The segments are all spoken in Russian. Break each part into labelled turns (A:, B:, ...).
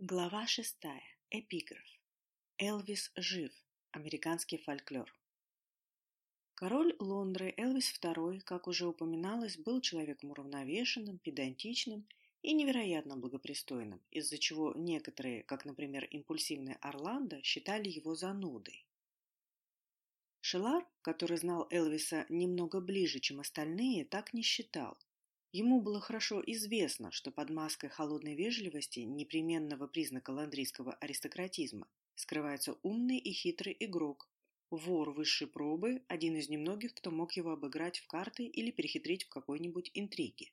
A: Глава шестая. Эпиграф. Элвис жив. Американский фольклор. Король Лондры Элвис II, как уже упоминалось, был человеком уравновешенным, педантичным и невероятно благопристойным, из-за чего некоторые, как, например, импульсивный Орландо, считали его занудой. Шелар, который знал Элвиса немного ближе, чем остальные, так не считал – Ему было хорошо известно, что под маской холодной вежливости, непременного признака ландрийского аристократизма, скрывается умный и хитрый игрок, вор высшей пробы, один из немногих, кто мог его обыграть в карты или перехитрить в какой-нибудь интриге.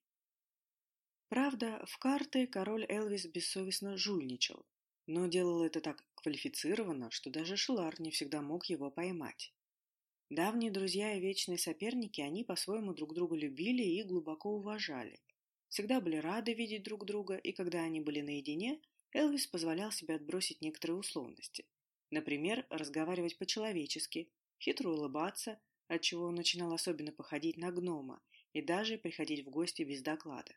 A: Правда, в карты король Элвис бессовестно жульничал, но делал это так квалифицированно, что даже Шлар не всегда мог его поймать. Давние друзья и вечные соперники, они по-своему друг друга любили и глубоко уважали. Всегда были рады видеть друг друга, и когда они были наедине, Элвис позволял себе отбросить некоторые условности. Например, разговаривать по-человечески, хитро улыбаться, отчего он начинал особенно походить на гнома, и даже приходить в гости без доклада.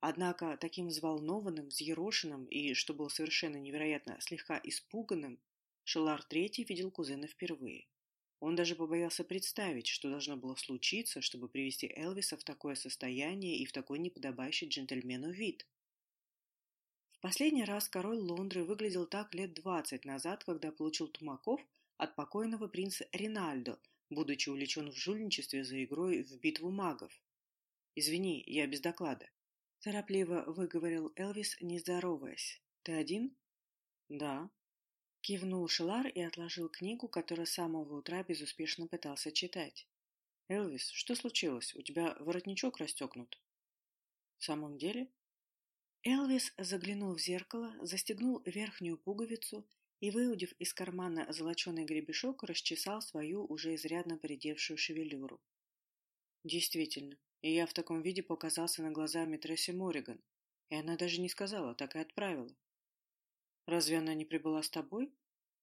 A: Однако таким взволнованным, взъерошенным и, что было совершенно невероятно, слегка испуганным, Шелар Третий видел кузена впервые. Он даже побоялся представить, что должно было случиться, чтобы привести Элвиса в такое состояние и в такой неподобающий джентльмену вид. В последний раз король Лондры выглядел так лет двадцать назад, когда получил тумаков от покойного принца Ринальдо, будучи увлечен в жульничестве за игрой в битву магов. «Извини, я без доклада», – торопливо выговорил Элвис, не здороваясь. «Ты один?» «Да», Кивнул Шелар и отложил книгу, которую с самого утра безуспешно пытался читать. «Элвис, что случилось? У тебя воротничок расстегнут?» «В самом деле?» Элвис заглянул в зеркало, застегнул верхнюю пуговицу и, выудив из кармана золоченый гребешок, расчесал свою уже изрядно поредевшую шевелюру. «Действительно, и я в таком виде показался на глаза Митрессе Мориган, и она даже не сказала, так и отправила. «Разве она не прибыла с тобой?»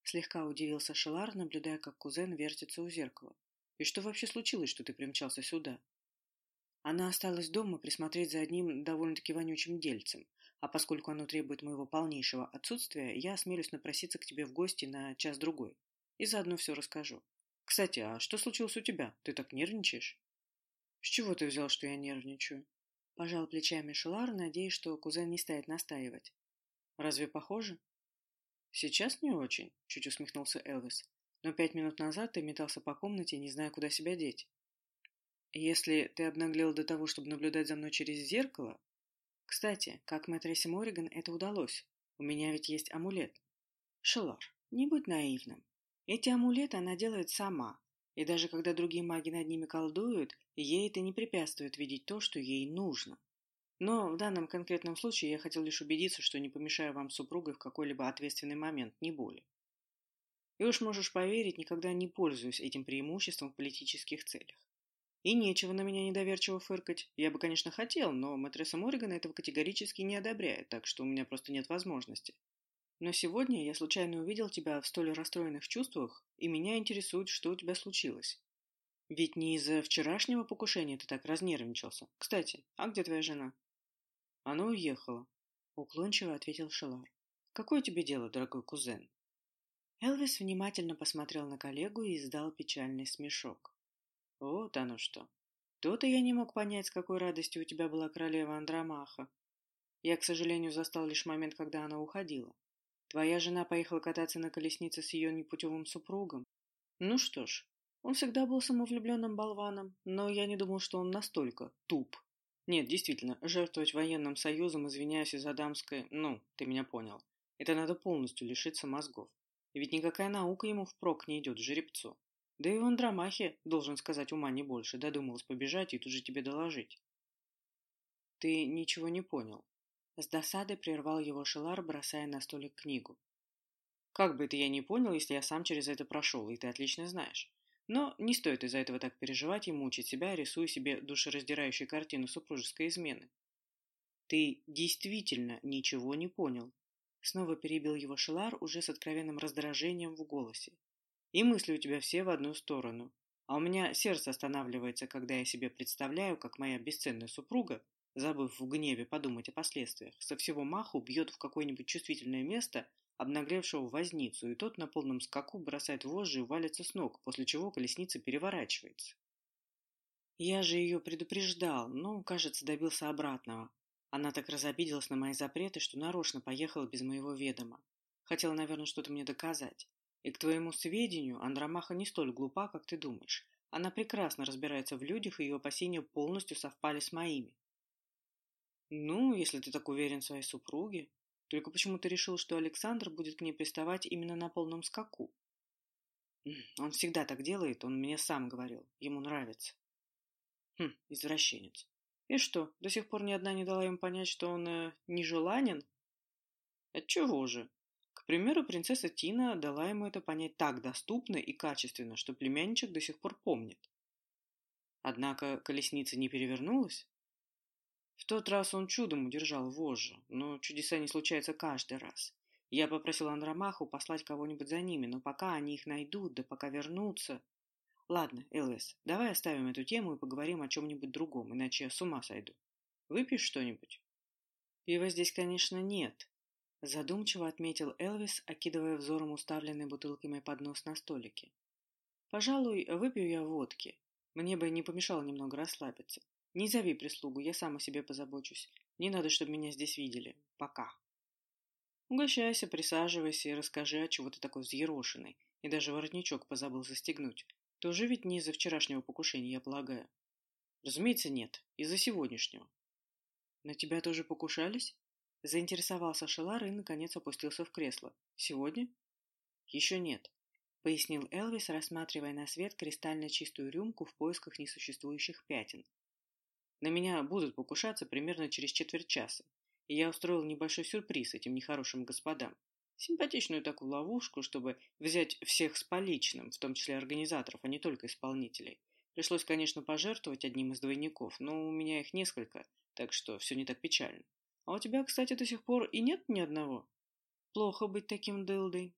A: Слегка удивился Шелар, наблюдая, как кузен вертится у зеркала. «И что вообще случилось, что ты примчался сюда?» Она осталась дома присмотреть за одним довольно-таки вонючим дельцем, а поскольку оно требует моего полнейшего отсутствия, я осмелюсь напроситься к тебе в гости на час-другой. И заодно все расскажу. Кстати, а что случилось у тебя? Ты так нервничаешь? С чего ты взял, что я нервничаю? Пожал плечами Шелар, надеясь, что кузен не станет настаивать. Разве похоже? Сейчас не очень, чуть усмехнулся Элвис. Но пять минут назад ты метался по комнате, не зная, куда себя деть. Если ты обнаглел до того, чтобы наблюдать за мной через зеркало... Кстати, как Мэтрессе Морриган это удалось? У меня ведь есть амулет. Шелар, не будь наивным. Эти амулеты она делает сама. И даже когда другие маги над ними колдуют, ей это не препятствует видеть то, что ей нужно. Но в данном конкретном случае я хотел лишь убедиться, что не помешаю вам супругой в какой-либо ответственный момент, не более. И уж можешь поверить, никогда не пользуюсь этим преимуществом в политических целях. И нечего на меня недоверчиво фыркать. Я бы, конечно, хотел, но матресса Морригана этого категорически не одобряет, так что у меня просто нет возможности. Но сегодня я случайно увидел тебя в столь расстроенных чувствах, и меня интересует, что у тебя случилось. Ведь не из-за вчерашнего покушения ты так разнервничался. Кстати, а где твоя жена? Она уехала, уклончиво ответил Шелар. Какое тебе дело, дорогой кузен? Элвис внимательно посмотрел на коллегу и издал печальный смешок. Вот оно что. То-то я не мог понять, с какой радостью у тебя была королева Андромаха. Я, к сожалению, застал лишь момент, когда она уходила. Твоя жена поехала кататься на колеснице с ее непутевым супругом. Ну что ж, он всегда был самовлюбленным болваном, но я не думал, что он настолько туп. Нет, действительно, жертвовать военным союзом, извиняюсь из-за дамской... Ну, ты меня понял. Это надо полностью лишиться мозгов. Ведь никакая наука ему впрок не идет, жеребцу. Да и в Андромахе, должен сказать, ума не больше, додумалась побежать и тут же тебе доложить. Ты ничего не понял. С досадой прервал его Шелар, бросая на столик книгу. Как бы это я не понял, если я сам через это прошел, и ты отлично знаешь. Но не стоит из-за этого так переживать и мучить себя, рисуя себе душераздирающую картину супружеской измены. Ты действительно ничего не понял. Снова перебил его Шелар уже с откровенным раздражением в голосе. И мысли у тебя все в одну сторону. А у меня сердце останавливается, когда я себе представляю, как моя бесценная супруга забыв в гневе подумать о последствиях, со всего маху бьет в какое-нибудь чувствительное место обнаглевшего возницу, и тот на полном скаку бросает вожжи и валится с ног, после чего колесница переворачивается. Я же ее предупреждал, но, кажется, добился обратного. Она так разобиделась на мои запреты, что нарочно поехала без моего ведома. Хотела, наверное, что-то мне доказать. И к твоему сведению, Андромаха не столь глупа, как ты думаешь. Она прекрасно разбирается в людях, и ее опасения полностью совпали с моими. Ну, если ты так уверен в своей супруге. Только почему ты решил, что Александр будет к ней приставать именно на полном скаку? Он всегда так делает, он мне сам говорил. Ему нравится. Хм, извращенец. И что, до сих пор ни одна не дала ему понять, что он э, нежеланен? Отчего же? примеру, принцесса Тина дала ему это понять так доступно и качественно, что племянничек до сих пор помнит. Однако колесница не перевернулась. В тот раз он чудом удержал вожжи, но чудеса не случаются каждый раз. Я попросил Андромаху послать кого-нибудь за ними, но пока они их найдут, да пока вернутся... Ладно, Элвис, давай оставим эту тему и поговорим о чем-нибудь другом, иначе я с ума сойду. Выпьешь что-нибудь? Пива здесь, конечно, нет, Задумчиво отметил Элвис, окидывая взором уставленный бутылками поднос на столике. «Пожалуй, выпью я водки. Мне бы не помешало немного расслабиться. Не зови прислугу, я сам о себе позабочусь. Не надо, чтобы меня здесь видели. Пока». «Угощайся, присаживайся и расскажи, о чего ты такой взъерошенный, и даже воротничок позабыл застегнуть. Тоже ведь не из-за вчерашнего покушения, я полагаю?» «Разумеется, нет. Из-за сегодняшнего». «На тебя тоже покушались?» Заинтересовался Шелар и, наконец, опустился в кресло. «Сегодня?» «Еще нет», — пояснил Элвис, рассматривая на свет кристально чистую рюмку в поисках несуществующих пятен. «На меня будут покушаться примерно через четверть часа, и я устроил небольшой сюрприз этим нехорошим господам. Симпатичную такую ловушку, чтобы взять всех с поличным, в том числе организаторов, а не только исполнителей. Пришлось, конечно, пожертвовать одним из двойников, но у меня их несколько, так что все не так печально. А у тебя, кстати, до сих пор и нет ни одного. Плохо быть таким дылдой.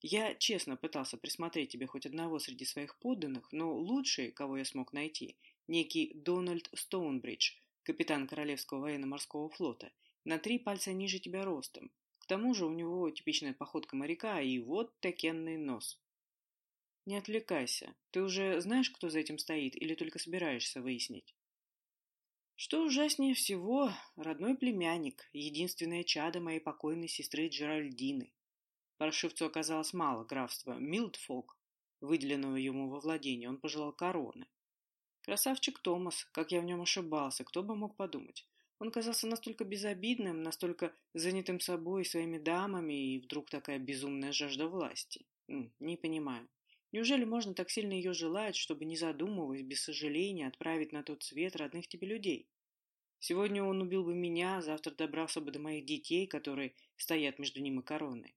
A: Я честно пытался присмотреть тебе хоть одного среди своих подданных, но лучший, кого я смог найти, некий Дональд Стоунбридж, капитан Королевского военно-морского флота, на три пальца ниже тебя ростом. К тому же у него типичная походка моряка и вот такенный нос. Не отвлекайся. Ты уже знаешь, кто за этим стоит, или только собираешься выяснить? Что ужаснее всего, родной племянник, единственное чадо моей покойной сестры Джеральдины. Паршивцу оказалось мало графства Милдфолк, выделенного ему во владение, он пожелал короны. Красавчик Томас, как я в нем ошибался, кто бы мог подумать. Он казался настолько безобидным, настолько занятым собой и своими дамами, и вдруг такая безумная жажда власти. Не понимаю. Неужели можно так сильно ее желать, чтобы, не задумываясь, без сожаления, отправить на тот свет родных тебе людей? Сегодня он убил бы меня, завтра добрался бы до моих детей, которые стоят между ним и короной.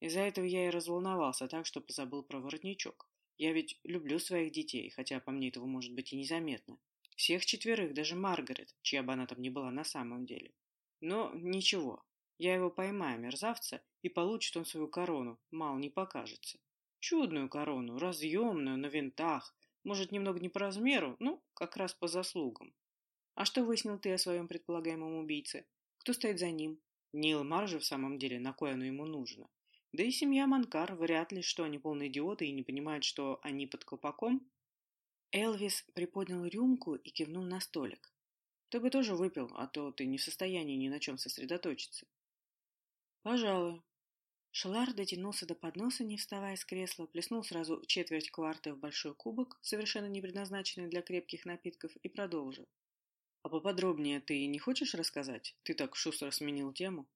A: Из-за этого я и разволновался так, что позабыл про воротничок. Я ведь люблю своих детей, хотя по мне этого может быть и незаметно. Всех четверых, даже Маргарет, чья бы она там ни была на самом деле. Но ничего, я его поймаю, мерзавца, и получит он свою корону, мало не покажется. Чудную корону, разъемную, на винтах, может, немного не по размеру, ну, как раз по заслугам. А что выяснил ты о своем предполагаемом убийце? Кто стоит за ним? Нил Мар же в самом деле, на кое оно ему нужно? Да и семья Манкар, вряд ли, что они полные идиоты и не понимают, что они под колпаком. Элвис приподнял рюмку и кивнул на столик. Ты бы тоже выпил, а то ты не в состоянии ни на чем сосредоточиться. Пожалуй. Шелар дотянулся до подноса, не вставая с кресла, плеснул сразу четверть кварты в большой кубок, совершенно не предназначенный для крепких напитков, и продолжил. А поподробнее ты не хочешь рассказать? Ты так шустро сменил тему.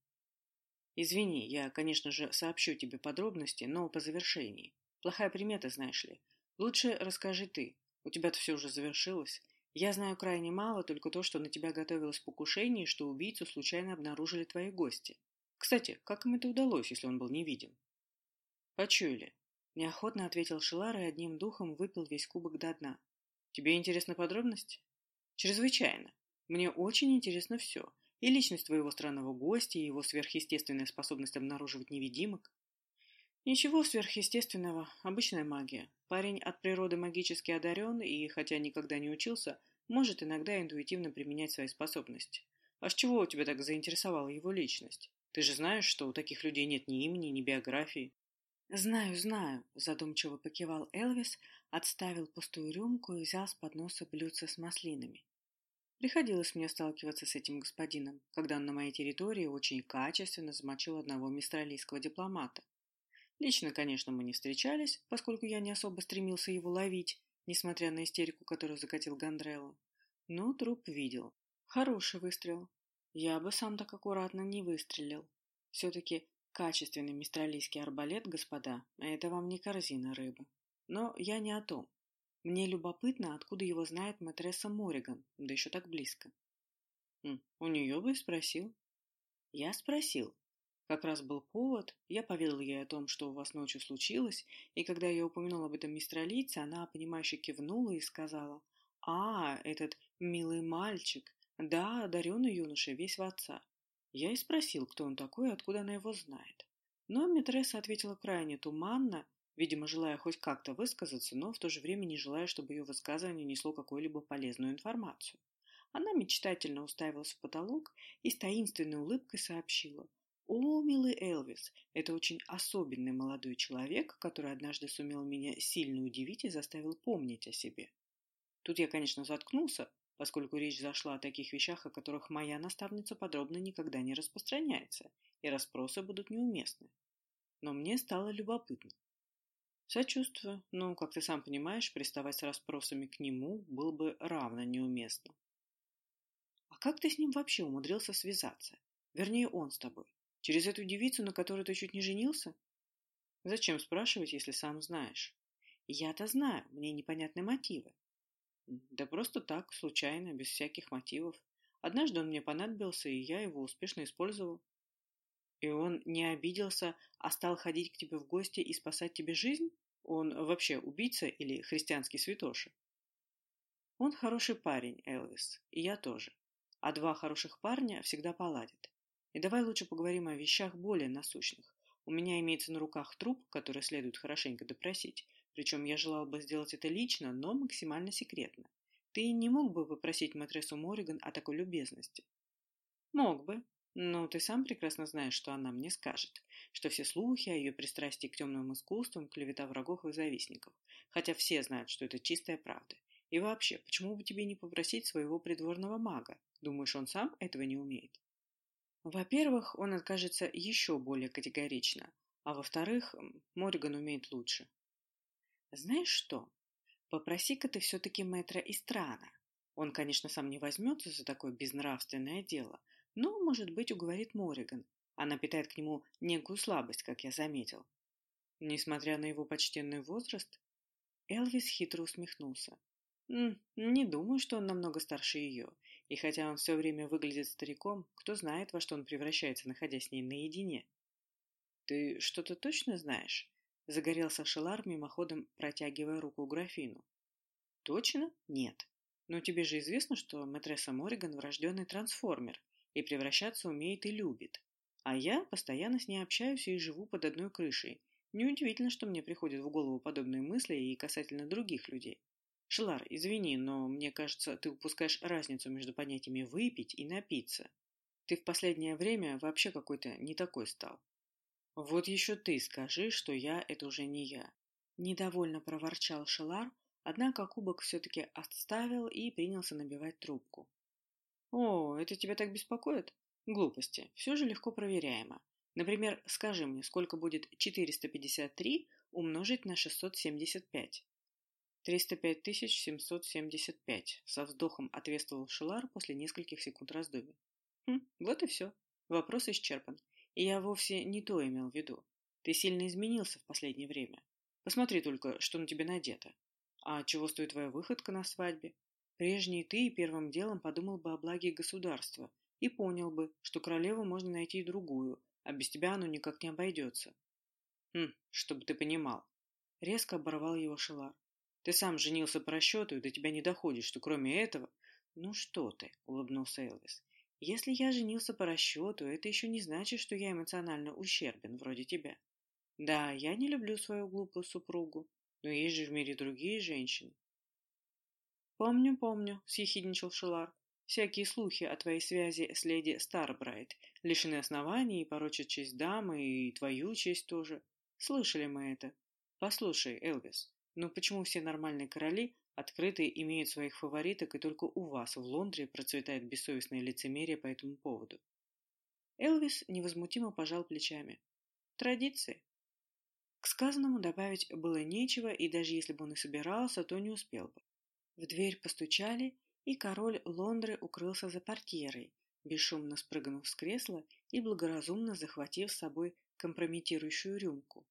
A: Извини, я, конечно же, сообщу тебе подробности, но по завершении. Плохая примета, знаешь ли. Лучше расскажи ты. У тебя-то все уже завершилось. Я знаю крайне мало, только то, что на тебя готовилось покушение что убийцу случайно обнаружили твои гости. Кстати, как им это удалось, если он был невидим? Почуяли. Неохотно ответил Шилар и одним духом выпил весь кубок до дна. Тебе интересны подробности? Чрезвычайно. Мне очень интересно все. И личность твоего странного гостя, и его сверхъестественная способность обнаруживать невидимок. Ничего сверхъестественного, обычная магия. Парень от природы магически одарен, и, хотя никогда не учился, может иногда интуитивно применять свои способности. А с чего у тебя так заинтересовала его личность? Ты же знаешь, что у таких людей нет ни имени, ни биографии. «Знаю, знаю», – задумчиво покивал Элвис, отставил пустую рюмку и взял с подноса блюдце с маслинами. Приходилось мне сталкиваться с этим господином, когда он на моей территории очень качественно замочил одного мистралийского дипломата. Лично, конечно, мы не встречались, поскольку я не особо стремился его ловить, несмотря на истерику, которую закатил Гандрелло. Но труп видел. Хороший выстрел. Я бы сам так аккуратно не выстрелил. Все-таки качественный мистралийский арбалет, господа, это вам не корзина рыбы. Но я не о том. Мне любопытно, откуда его знает матресса Мориган, да еще так близко. У нее бы и спросил. Я спросил. Как раз был повод, я поведал ей о том, что у вас ночью случилось, и когда я упомянул об этом мистралийце, она, понимающе кивнула и сказала, «А, этот милый мальчик, да, одаренный юноша, весь в отца». Я и спросил, кто он такой и откуда она его знает. Но Митресса ответила крайне туманно видимо, желая хоть как-то высказаться, но в то же время не желая, чтобы ее высказывание несло какую-либо полезную информацию. Она мечтательно уставилась в потолок и с таинственной улыбкой сообщила. «О, милый Элвис, это очень особенный молодой человек, который однажды сумел меня сильно удивить и заставил помнить о себе». Тут я, конечно, заткнулся, поскольку речь зашла о таких вещах, о которых моя наставница подробно никогда не распространяется, и расспросы будут неуместны. Но мне стало любопытно. Сочувствую, но, как ты сам понимаешь, приставать с расспросами к нему было бы равно неуместно. А как ты с ним вообще умудрился связаться? Вернее, он с тобой. Через эту девицу, на которой ты чуть не женился? Зачем спрашивать, если сам знаешь? Я-то знаю, мне непонятны мотивы. Да просто так, случайно, без всяких мотивов. Однажды он мне понадобился, и я его успешно использовал. И он не обиделся, а стал ходить к тебе в гости и спасать тебе жизнь? Он вообще убийца или христианский святоша? Он хороший парень, Элвис, и я тоже. А два хороших парня всегда поладят. И давай лучше поговорим о вещах более насущных. У меня имеется на руках труп, который следует хорошенько допросить. Причем я желал бы сделать это лично, но максимально секретно. Ты не мог бы попросить матрессу Мориган о такой любезности? Мог бы, но ты сам прекрасно знаешь, что она мне скажет, что все слухи о ее пристрастии к темным искусствам – клевета врагов и завистников, хотя все знают, что это чистая правда. И вообще, почему бы тебе не попросить своего придворного мага? Думаешь, он сам этого не умеет? Во-первых, он откажется еще более категорично, а во-вторых, Мориган умеет лучше. Знаешь что? Попроси-ка ты все-таки мэтра Истрана. Он, конечно, сам не возьмется за такое безнравственное дело – но, может быть, уговорит Мориган. Она питает к нему некую слабость, как я заметил. Несмотря на его почтенный возраст, Элвис хитро усмехнулся. «Не думаю, что он намного старше ее, и хотя он все время выглядит стариком, кто знает, во что он превращается, находясь с ней наедине». «Ты что-то точно знаешь?» — загорелся Шелар, мимоходом протягивая руку графину. «Точно? Нет. Но тебе же известно, что мэтресса Мориган врожденный трансформер, и превращаться умеет и любит. А я постоянно с ней общаюсь и живу под одной крышей. Неудивительно, что мне приходят в голову подобные мысли и касательно других людей. Шелар, извини, но мне кажется, ты упускаешь разницу между понятиями «выпить» и «напиться». Ты в последнее время вообще какой-то не такой стал. Вот еще ты скажи, что я – это уже не я. Недовольно проворчал Шелар, однако кубок все-таки отставил и принялся набивать трубку. О, это тебя так беспокоит? Глупости. Все же легко проверяемо. Например, скажи мне, сколько будет 453 умножить на 675? 305 775, со вздохом ответствовал Шилар после нескольких секунд раздумий. Хм, вот и все. Вопрос исчерпан. И я вовсе не то имел в виду. Ты сильно изменился в последнее время. Посмотри только, что на тебе надето. А чего стоит твоя выходка на свадьбе? Прежний ты первым делом подумал бы о благе государства и понял бы, что королеву можно найти и другую, а без тебя оно никак не обойдется. Хм, чтобы ты понимал. Резко оборвал его Шелар. Ты сам женился по расчету, и до тебя не доходит, что кроме этого... Ну что ты, улыбнулся Элвис. Если я женился по расчету, это еще не значит, что я эмоционально ущербен, вроде тебя. Да, я не люблю свою глупую супругу, но есть же в мире другие женщины. «Помню, помню», — съехидничал Шелар. Всякие слухи о твоей связи с леди Старбрайт лишены оснований и порочат честь дамы, и твою честь тоже. Слышали мы это. Послушай, Элвис, ну почему все нормальные короли открытые имеют своих фавориток, и только у вас в Лондре процветает бессовестное лицемерие по этому поводу? Элвис невозмутимо пожал плечами. Традиции. К сказанному добавить было нечего, и даже если бы он и собирался, то не успел бы. В дверь постучали, и король Лондры укрылся за портьерой, бесшумно спрыгнув с кресла и благоразумно захватив с собой компрометирующую рюмку.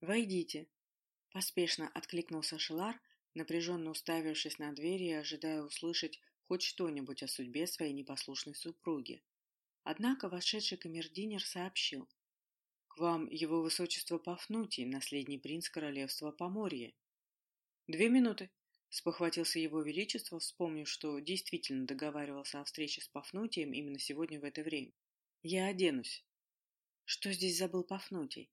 A: «Войдите!» – поспешно откликнулся Шелар, напряженно уставившись на дверь и ожидая услышать хоть что-нибудь о судьбе своей непослушной супруги. Однако вошедший камердинер сообщил. «К вам его высочество Пафнутий, наследний принц королевства Поморье». «Две минуты», — спохватился его величество, вспомнив, что действительно договаривался о встрече с Пафнутием именно сегодня в это время. «Я оденусь». «Что здесь забыл Пафнутий?»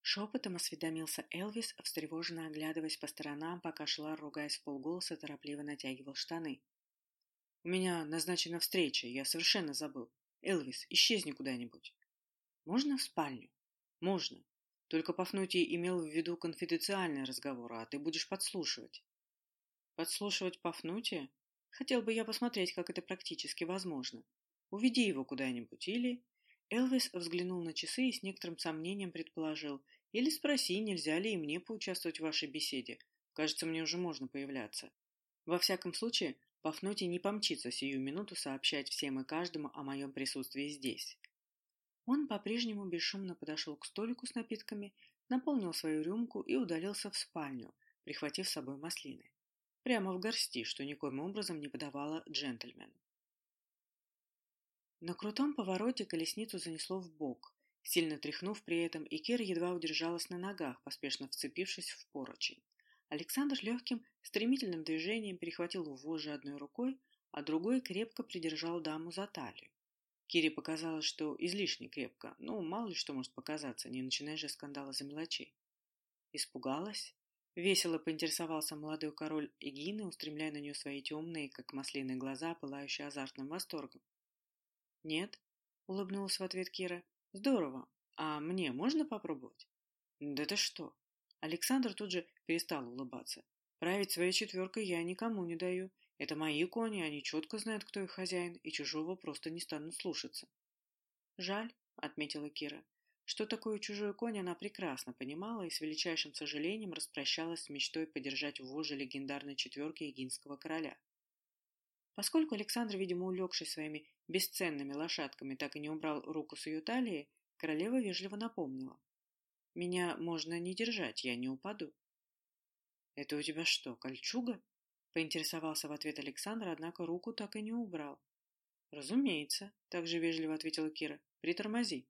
A: Шепотом осведомился Элвис, встревоженно оглядываясь по сторонам, пока Шлар, ругаясь в полголоса, торопливо натягивал штаны. «У меня назначена встреча, я совершенно забыл. Элвис, исчезни куда-нибудь». «Можно в спальню?» «Можно. Только Пафнутий имел в виду конфиденциальный разговор, а ты будешь подслушивать». «Подслушивать Пафнутия? Хотел бы я посмотреть, как это практически возможно. Уведи его куда-нибудь или...» Элвис взглянул на часы и с некоторым сомнением предположил. «Или спроси, нельзя ли и мне поучаствовать в вашей беседе. Кажется, мне уже можно появляться». Во всяком случае, Пафнутий не помчится сию минуту сообщать всем и каждому о моем присутствии здесь. Он по-прежнему бесшумно подошел к столику с напитками, наполнил свою рюмку и удалился в спальню, прихватив с собой маслины. Прямо в горсти, что никоим образом не подавала джентльмену. На крутом повороте колесницу занесло в бок, сильно тряхнув при этом, и Кира едва удержалась на ногах, поспешно вцепившись в поручень. Александр легким, стремительным движением перехватил вожжи одной рукой, а другой крепко придержал даму за талию. Кире показалось, что излишне крепко, ну, мало ли что может показаться, не начиная же скандала за мелочей. Испугалась? Весело поинтересовался молодой король Эгины, устремляя на нее свои темные, как маслиные глаза, пылающие азартным восторгом. «Нет», — улыбнулась в ответ Кира. «Здорово. А мне можно попробовать?» «Да ты что?» Александр тут же перестал улыбаться. «Править своей четверкой я никому не даю. Это мои кони, они четко знают, кто их хозяин, и чужого просто не станут слушаться». «Жаль», — отметила Кира. Что такое чужой конь, она прекрасно понимала и с величайшим сожалением распрощалась с мечтой подержать в воже легендарной четверки егинского короля. Поскольку Александр, видимо, улегший своими бесценными лошадками, так и не убрал руку с ее талии, королева вежливо напомнила. «Меня можно не держать, я не упаду». «Это у тебя что, кольчуга?» — поинтересовался в ответ Александр, однако руку так и не убрал. «Разумеется», — также вежливо ответила Кира. «Притормози».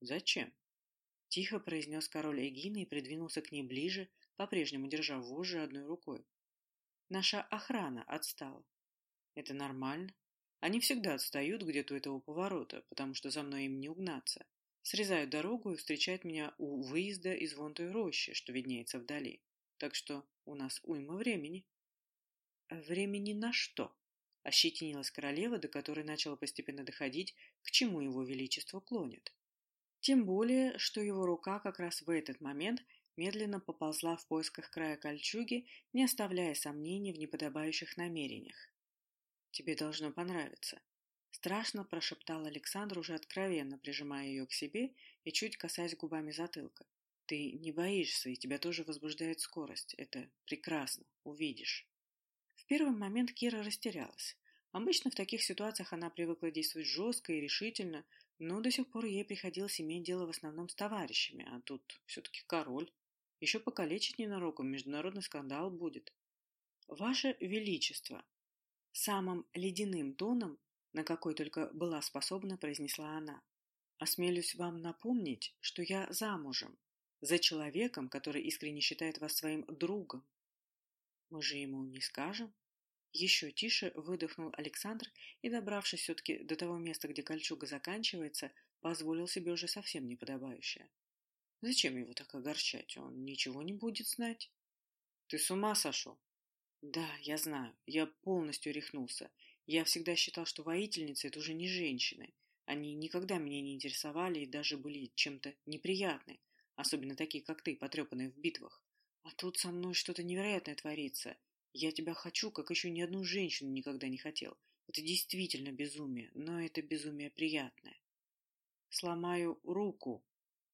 A: «Зачем?» — тихо произнес король Эгина и придвинулся к ней ближе, по-прежнему держа вожжи одной рукой. «Наша охрана отстала». «Это нормально. Они всегда отстают где-то у этого поворота, потому что за мной им не угнаться. Срезают дорогу и встречают меня у выезда из вон той рощи, что виднеется вдали. Так что у нас уйма времени. Времени на что? Ощетинилась королева, до которой начала постепенно доходить, к чему его величество клонит. Тем более, что его рука как раз в этот момент медленно поползла в поисках края кольчуги, не оставляя сомнений в неподобающих намерениях. Тебе должно понравиться. Страшно прошептал Александр, уже откровенно прижимая ее к себе и чуть касаясь губами затылка. Ты не боишься, и тебя тоже возбуждает скорость. Это прекрасно. Увидишь. В первый момент Кира растерялась. Обычно в таких ситуациях она привыкла действовать жестко и решительно, но до сих пор ей приходилось иметь дело в основном с товарищами, а тут все-таки король. Еще покалечить ненароком международный скандал будет. «Ваше Величество!» Самым ледяным тоном, на какой только была способна, произнесла она. «Осмелюсь вам напомнить, что я замужем, за человеком, который искренне считает вас своим другом. Мы же ему не скажем?» Еще тише выдохнул Александр и, добравшись все-таки до того места, где кольчуга заканчивается, позволил себе уже совсем неподобающее. Зачем его так огорчать? Он ничего не будет знать. Ты с ума сошел? Да, я знаю, я полностью рехнулся. Я всегда считал, что воительницы – это уже не женщины. Они никогда меня не интересовали и даже были чем-то неприятны, особенно такие, как ты, потрепанные в битвах. А тут со мной что-то невероятное творится. Я тебя хочу, как еще ни одну женщину никогда не хотел. Это действительно безумие, но это безумие приятное. Сломаю руку.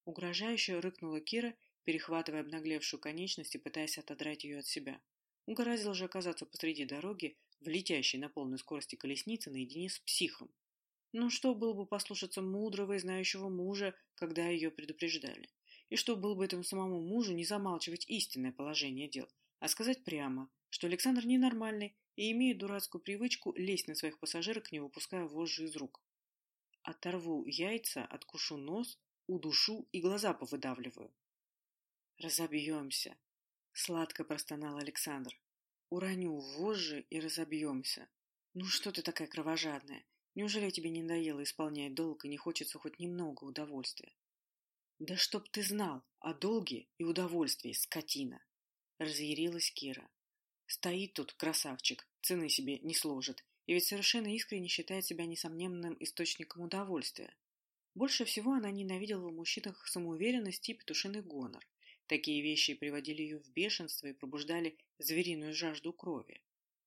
A: Угрожающе рыкнула Кира, перехватывая обнаглевшую конечность и пытаясь отодрать ее от себя. Угораздило же оказаться посреди дороги, в летящей на полной скорости колеснице наедине с психом. Ну что было бы послушаться мудрого и знающего мужа, когда ее предупреждали? И что было бы этому самому мужу не замалчивать истинное положение дел, а сказать прямо, что Александр ненормальный и имеет дурацкую привычку лезть на своих пассажирок, не выпуская вожжи из рук. Оторву яйца, откушу нос, удушу и глаза повыдавливаю. Разобьемся, сладко простонал Александр. Уроню вожжи и разобьемся. Ну что ты такая кровожадная? Неужели тебе не надоело исполнять долг и не хочется хоть немного удовольствия? Да чтоб ты знал о долге и удовольствии, скотина! Разъярилась Кира. Стоит тут красавчик, цены себе не сложит, и ведь совершенно искренне считает себя несомненным источником удовольствия. Больше всего она ненавидела в мужчинах самоуверенность и петушиный гонор. Такие вещи приводили ее в бешенство и пробуждали звериную жажду крови.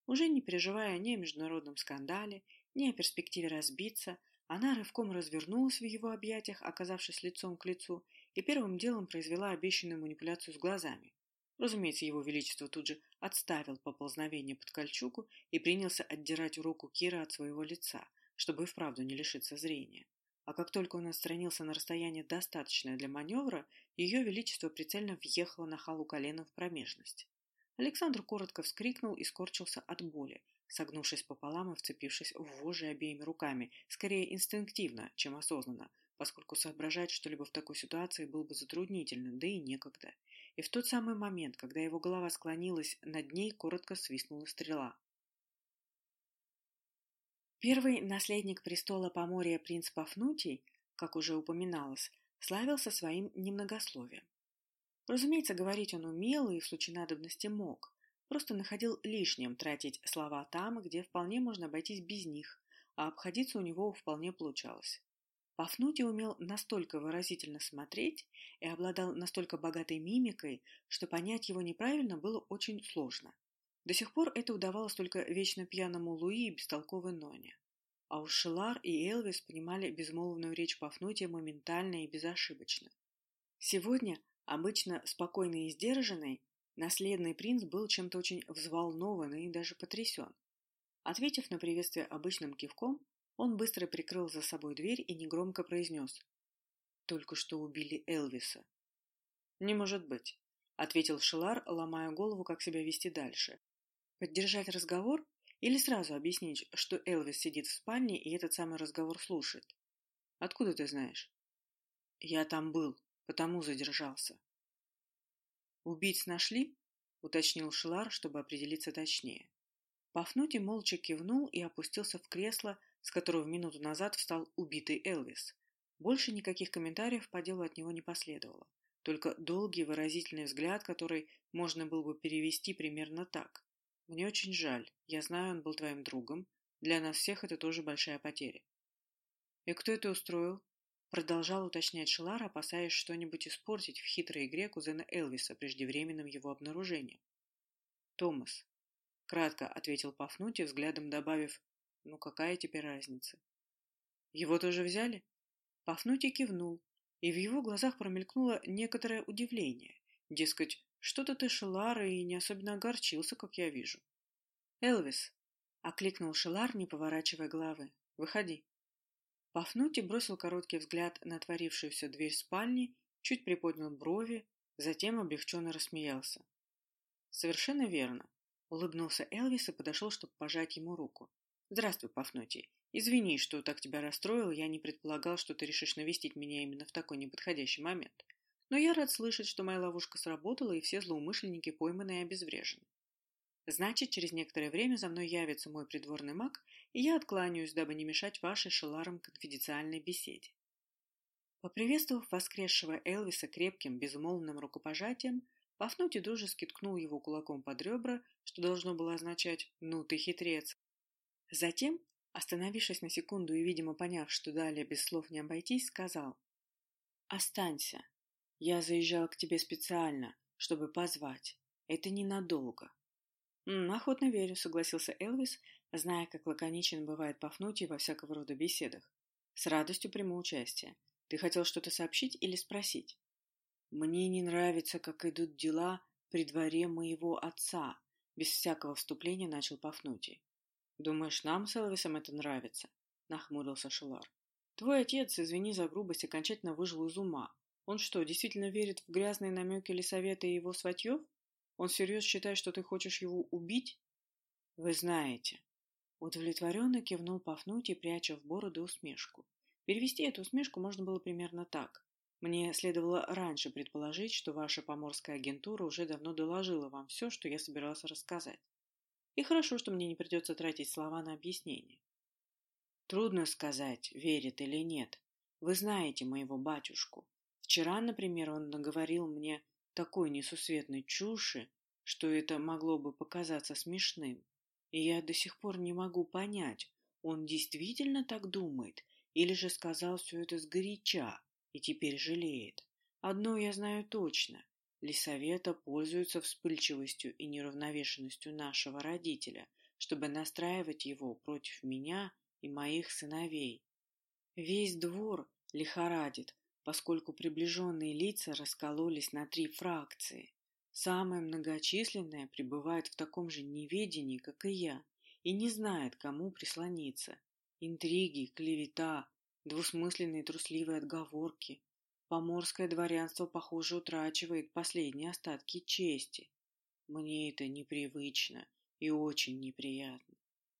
A: Уже не переживая ни о международном скандале, ни о перспективе разбиться, она рывком развернулась в его объятиях, оказавшись лицом к лицу, и первым делом произвела обещанную манипуляцию с глазами. Разумеется, его величество тут же отставил поползновение под кольчугу и принялся отдирать руку Кира от своего лица, чтобы и вправду не лишиться зрения. А как только он отстранился на расстояние достаточное для маневра, ее величество прицельно въехало на халу коленом в промежность. Александр коротко вскрикнул и скорчился от боли, согнувшись пополам и вцепившись в вожжи обеими руками, скорее инстинктивно, чем осознанно, поскольку соображать что-либо в такой ситуации было бы затруднительно, да и некогда. И в тот самый момент, когда его голова склонилась, над ней коротко свистнула стрела. Первый наследник престола Поморья принц Пафнутий, как уже упоминалось, славился своим немногословием. Разумеется, говорить он умел и в случае надобности мог, просто находил лишним тратить слова там, где вполне можно обойтись без них, а обходиться у него вполне получалось. Пафнутий умел настолько выразительно смотреть и обладал настолько богатой мимикой, что понять его неправильно было очень сложно. До сих пор это удавалось только вечно пьяному Луи и бестолковой Ноне. А уж Шелар и Элвис понимали безмолвную речь Пафнутия моментально и безошибочно. Сегодня, обычно спокойный и сдержанный, наследный принц был чем-то очень взволнован и даже потрясен. Ответив на приветствие обычным кивком, он быстро прикрыл за собой дверь и негромко произнес. «Только что убили Элвиса». «Не может быть», — ответил Шелар, ломая голову, как себя вести дальше. Поддержать разговор или сразу объяснить, что Элвис сидит в спальне и этот самый разговор слушает? Откуда ты знаешь? Я там был, потому задержался. Убийц нашли? Уточнил Шилар, чтобы определиться точнее. Пафнутий молча кивнул и опустился в кресло, с которого минуту назад встал убитый Элвис. Больше никаких комментариев по делу от него не последовало. Только долгий выразительный взгляд, который можно было бы перевести примерно так. Мне очень жаль. Я знаю, он был твоим другом. Для нас всех это тоже большая потеря. И кто это устроил? Продолжал уточнять Шелар, опасаясь что-нибудь испортить в хитрой игре кузена Элвиса преждевременным его обнаружением. Томас. Кратко ответил Пафнутий, взглядом добавив, ну какая теперь разница? Его тоже взяли? Пафнутий кивнул, и в его глазах промелькнуло некоторое удивление. Дескать, что-то ты, Шелар, и не особенно огорчился, как я вижу. Элвис, — окликнул Шелар, не поворачивая головы, — выходи. Пафнутий бросил короткий взгляд на творившуюся дверь спальни, чуть приподнял брови, затем облегченно рассмеялся. Совершенно верно. Улыбнулся Элвис и подошел, чтобы пожать ему руку. Здравствуй, Пафнутий. Извини, что так тебя расстроил, я не предполагал, что ты решишь навестить меня именно в такой неподходящий момент. Но я рад слышать, что моя ловушка сработала, и все злоумышленники пойманы и обезврежены. Значит, через некоторое время за мной явится мой придворный маг, и я откланяюсь, дабы не мешать вашей шеларам конфиденциальной беседе. Поприветствовав воскресшего Элвиса крепким, безмолвным рукопожатием, Пафнутий дружески ткнул его кулаком под ребра, что должно было означать «ну ты хитрец», Затем, остановившись на секунду и, видимо, поняв, что далее без слов не обойтись, сказал «Останься. Я заезжал к тебе специально, чтобы позвать. Это ненадолго». «М, «Охотно верю», — согласился Элвис, зная, как лаконичен бывает Пафнутий во всякого рода беседах. «С радостью приму участие. Ты хотел что-то сообщить или спросить?» «Мне не нравится, как идут дела при дворе моего отца», — без всякого вступления начал Пафнутий. «Думаешь, нам с Элвисом это нравится?» — нахмурился Шелар. «Твой отец, извини за грубость, окончательно выжил из ума. Он что, действительно верит в грязные намеки Лисавета и его сватьев? Он всерьез считает, что ты хочешь его убить?» «Вы знаете». Удовлетворенно кивнул Пафнутий, пряча в бороду усмешку. Перевести эту усмешку можно было примерно так. Мне следовало раньше предположить, что ваша поморская агентура уже давно доложила вам все, что я собирался рассказать. И хорошо, что мне не придется тратить слова на объяснение. Трудно сказать, верит или нет. Вы знаете моего батюшку. Вчера, например, он наговорил мне такой несусветной чуши, что это могло бы показаться смешным. И я до сих пор не могу понять, он действительно так думает, или же сказал все это сгоряча и теперь жалеет. Одно я знаю точно. Лисавета пользуется вспыльчивостью и неравновешенностью нашего родителя, чтобы настраивать его против меня и моих сыновей. Весь двор лихорадит, поскольку приближенные лица раскололись на три фракции. Самая многочисленная пребывает в таком же неведении, как и я, и не знает, кому прислониться. Интриги, клевета, двусмысленные трусливые отговорки, Поморское дворянство, похоже, утрачивает последние остатки чести. Мне это непривычно и очень неприятно.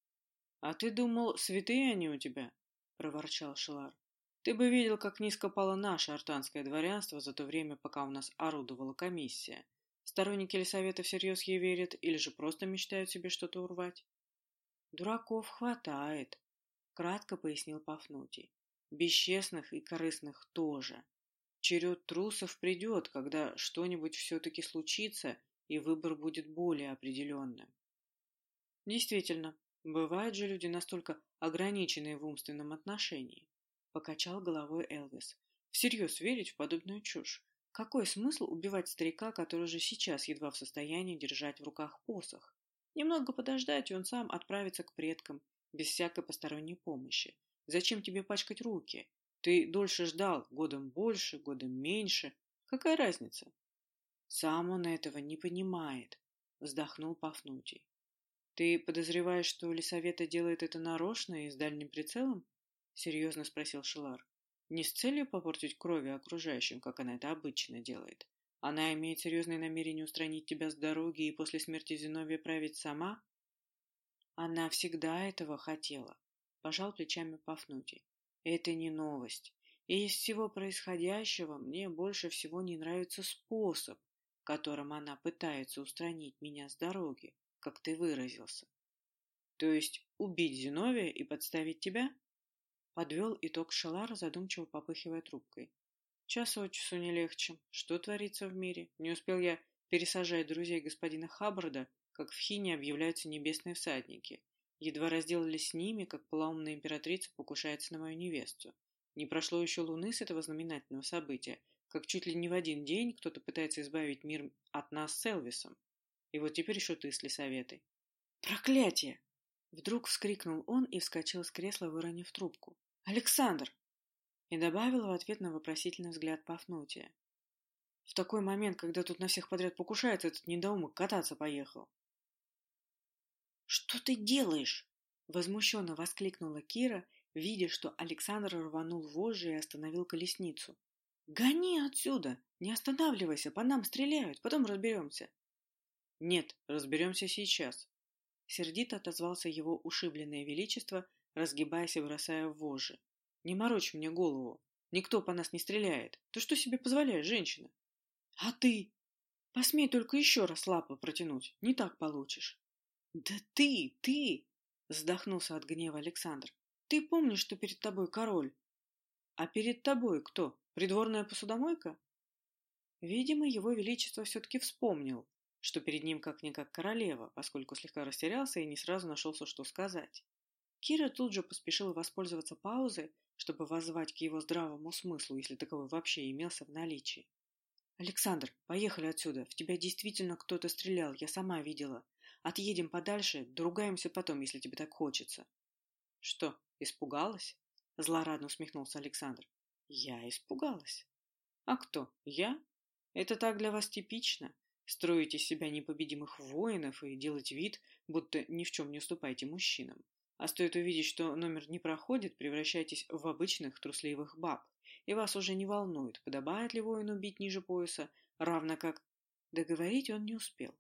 A: — А ты думал, святые они у тебя? — проворчал Шелар. — Ты бы видел, как низко пало наше артанское дворянство за то время, пока у нас орудовала комиссия. Сторонники Лисавета всерьез ей верят или же просто мечтают себе что-то урвать? — Дураков хватает, — кратко пояснил Пафнутий. — Бесчестных и корыстных тоже. Черед трусов придет, когда что-нибудь все-таки случится, и выбор будет более определенным. Действительно, бывают же люди настолько ограниченные в умственном отношении. Покачал головой Элвис. Всерьез верить в подобную чушь? Какой смысл убивать старика, который уже сейчас едва в состоянии держать в руках посох? Немного подождать, и он сам отправится к предкам, без всякой посторонней помощи. Зачем тебе пачкать руки? Ты дольше ждал, годом больше, годом меньше. Какая разница? Сам он этого не понимает, вздохнул Пафнутий. Ты подозреваешь, что Лисавета делает это нарочно и с дальним прицелом? Серьезно спросил Шилар. Не с целью попортить крови окружающим, как она это обычно делает. Она имеет серьезные намерения устранить тебя с дороги и после смерти Зиновия править сама? Она всегда этого хотела, пожал плечами Пафнутий. Это не новость. И из всего происходящего мне больше всего не нравится способ, которым она пытается устранить меня с дороги, как ты выразился. То есть убить Зиновия и подставить тебя? Подвел итог Шелар, задумчиво попыхивая трубкой. Час от часу не легче. Что творится в мире? Не успел я пересажать друзей господина Хаббарда, как в Хине объявляются небесные всадники. Едва разделались с ними, как полоумная императрица покушается на мою невесту. Не прошло еще луны с этого знаменательного события, как чуть ли не в один день кто-то пытается избавить мир от нас с Элвисом. И вот теперь еще ты с Лисаветой. «Проклятие!» Вдруг вскрикнул он и вскочил с кресла, выронив трубку. «Александр!» И добавил в ответ на вопросительный взгляд Пафнутия. «В такой момент, когда тут на всех подряд покушается, этот недоумок кататься поехал». «Что ты делаешь?» — возмущенно воскликнула Кира, видя, что Александр рванул вожжи и остановил колесницу. «Гони отсюда! Не останавливайся, по нам стреляют, потом разберемся!» «Нет, разберемся сейчас!» Сердито отозвался его ушибленное величество, разгибаясь и бросая в вожжи. «Не морочь мне голову! Никто по нас не стреляет! Ты что себе позволяешь, женщина?» «А ты? Посмей только еще раз лапы протянуть, не так получишь!» «Да ты, ты!» — вздохнулся от гнева Александр. «Ты помнишь, что перед тобой король?» «А перед тобой кто? Придворная посудомойка?» Видимо, его величество все-таки вспомнил, что перед ним как-никак королева, поскольку слегка растерялся и не сразу нашелся, что сказать. Кира тут же поспешила воспользоваться паузой, чтобы воззвать к его здравому смыслу, если таковой вообще имелся в наличии. «Александр, поехали отсюда. В тебя действительно кто-то стрелял, я сама видела. Отъедем подальше, доругаемся потом, если тебе так хочется». «Что, испугалась?» — злорадно усмехнулся Александр. «Я испугалась». «А кто? Я? Это так для вас типично. Строить из себя непобедимых воинов и делать вид, будто ни в чем не уступаете мужчинам. А стоит увидеть, что номер не проходит, превращайтесь в обычных трусливых баб, и вас уже не волнует, подобает ли воину бить ниже пояса, равно как... Договорить он не успел,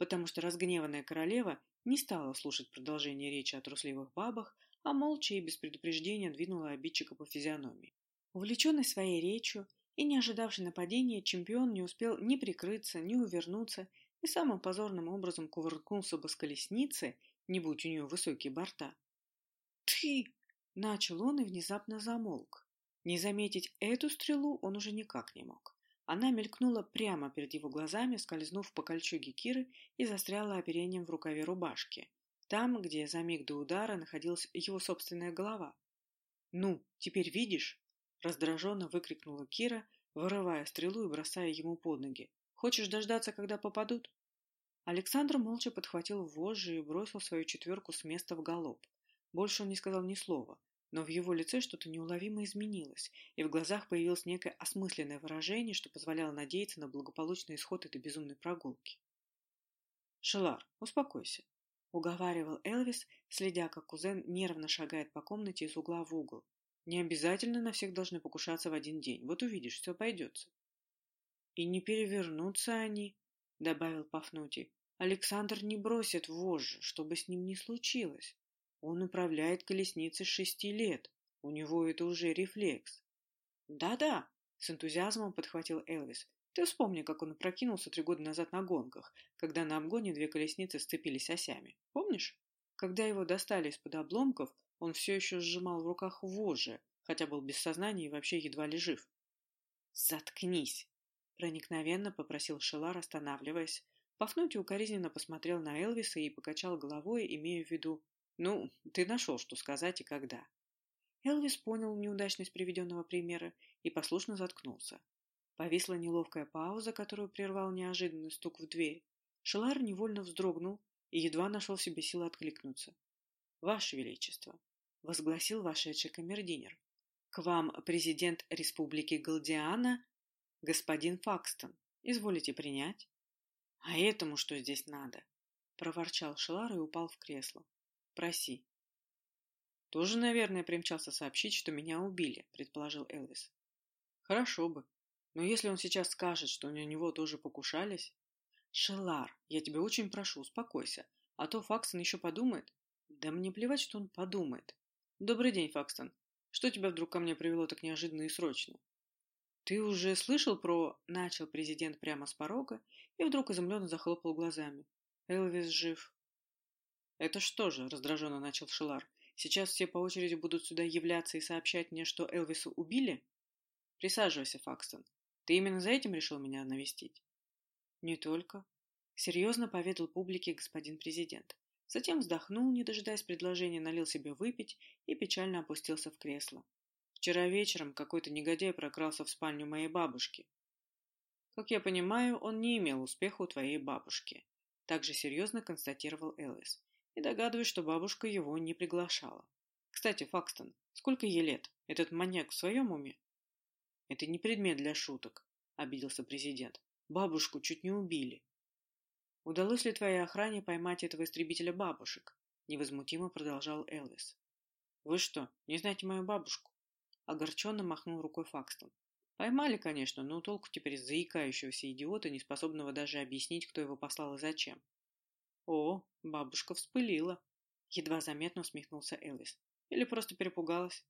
A: потому что разгневанная королева не стала слушать продолжение речи о трусливых бабах, а молча и без предупреждения двинула обидчика по физиономии. Увлеченный своей речью и не ожидавший нападения, чемпион не успел ни прикрыться, ни увернуться и самым позорным образом кувыркнулся бы с колесницы, не будь у нее высокие борта. «Ты!» — начал он и внезапно замолк. Не заметить эту стрелу он уже никак не мог. Она мелькнула прямо перед его глазами, скользнув по кольчуге Киры и застряла оперением в рукаве рубашки, там, где за миг до удара находилась его собственная голова. «Ну, теперь видишь?» — раздраженно выкрикнула Кира, вырывая стрелу и бросая ему под ноги. «Хочешь дождаться, когда попадут?» Александр молча подхватил вожжи и бросил свою четверку с места в галоп. Больше он не сказал ни слова, но в его лице что-то неуловимо изменилось, и в глазах появилось некое осмысленное выражение, что позволяло надеяться на благополучный исход этой безумной прогулки. «Шелар, успокойся», — уговаривал Элвис, следя, как кузен нервно шагает по комнате из угла в угол. «Не обязательно на всех должны покушаться в один день. Вот увидишь, все обойдется». «И не перевернутся они», — добавил Пафнутий. «Александр не бросит вожжи, что бы с ним ни случилось. Он управляет колесницей с шести лет. У него это уже рефлекс». «Да-да», — с энтузиазмом подхватил Элвис. «Ты вспомни, как он опрокинулся три года назад на гонках, когда на обгоне две колесницы сцепились осями. Помнишь? Когда его достали из-под обломков, он все еще сжимал в руках вожжи, хотя был без сознания и вообще едва ли жив». «Заткнись!» Проникновенно попросил Шелар, останавливаясь. Пафнутий укоризненно посмотрел на Элвиса и покачал головой, имея в виду «Ну, ты нашел, что сказать и когда». Элвис понял неудачность приведенного примера и послушно заткнулся. Повисла неловкая пауза, которую прервал неожиданный стук в дверь. Шелар невольно вздрогнул и едва нашел в себе силы откликнуться. «Ваше Величество!» — возгласил вошедший камердинер. «К вам президент Республики Галдиана «Господин Факстон, изволите принять?» «А этому что здесь надо?» — проворчал Шелар и упал в кресло. «Проси». «Тоже, наверное, примчался сообщить, что меня убили», — предположил Элвис. «Хорошо бы. Но если он сейчас скажет, что на него тоже покушались...» «Шелар, я тебя очень прошу, успокойся, а то Факстон еще подумает...» «Да мне плевать, что он подумает. Добрый день, Факстон. Что тебя вдруг ко мне привело так неожиданно и срочно?» «Ты уже слышал про...» — начал президент прямо с порога и вдруг изумленно захлопал глазами. «Элвис жив». «Это что же?» — раздраженно начал Шелар. «Сейчас все по очереди будут сюда являться и сообщать мне, что Элвиса убили?» «Присаживайся, Факстон. Ты именно за этим решил меня навестить?» «Не только», — серьезно поведал публике господин президент. Затем вздохнул, не дожидаясь предложения, налил себе выпить и печально опустился в кресло. Вчера вечером какой-то негодяй прокрался в спальню моей бабушки. Как я понимаю, он не имел успеха у твоей бабушки. Также серьезно констатировал Элвис. И догадываюсь, что бабушка его не приглашала. Кстати, Факстон, сколько ей лет? Этот маньяк в своем уме? Это не предмет для шуток, обиделся президент. Бабушку чуть не убили. Удалось ли твоей охране поймать этого истребителя бабушек? Невозмутимо продолжал Элвис. Вы что, не знаете мою бабушку? Огорченно махнул рукой Факстон. Поймали, конечно, но толку теперь с заикающегося идиота, не способного даже объяснить, кто его послал и зачем. О, бабушка вспылила. Едва заметно усмехнулся Элвис. Или просто перепугалась?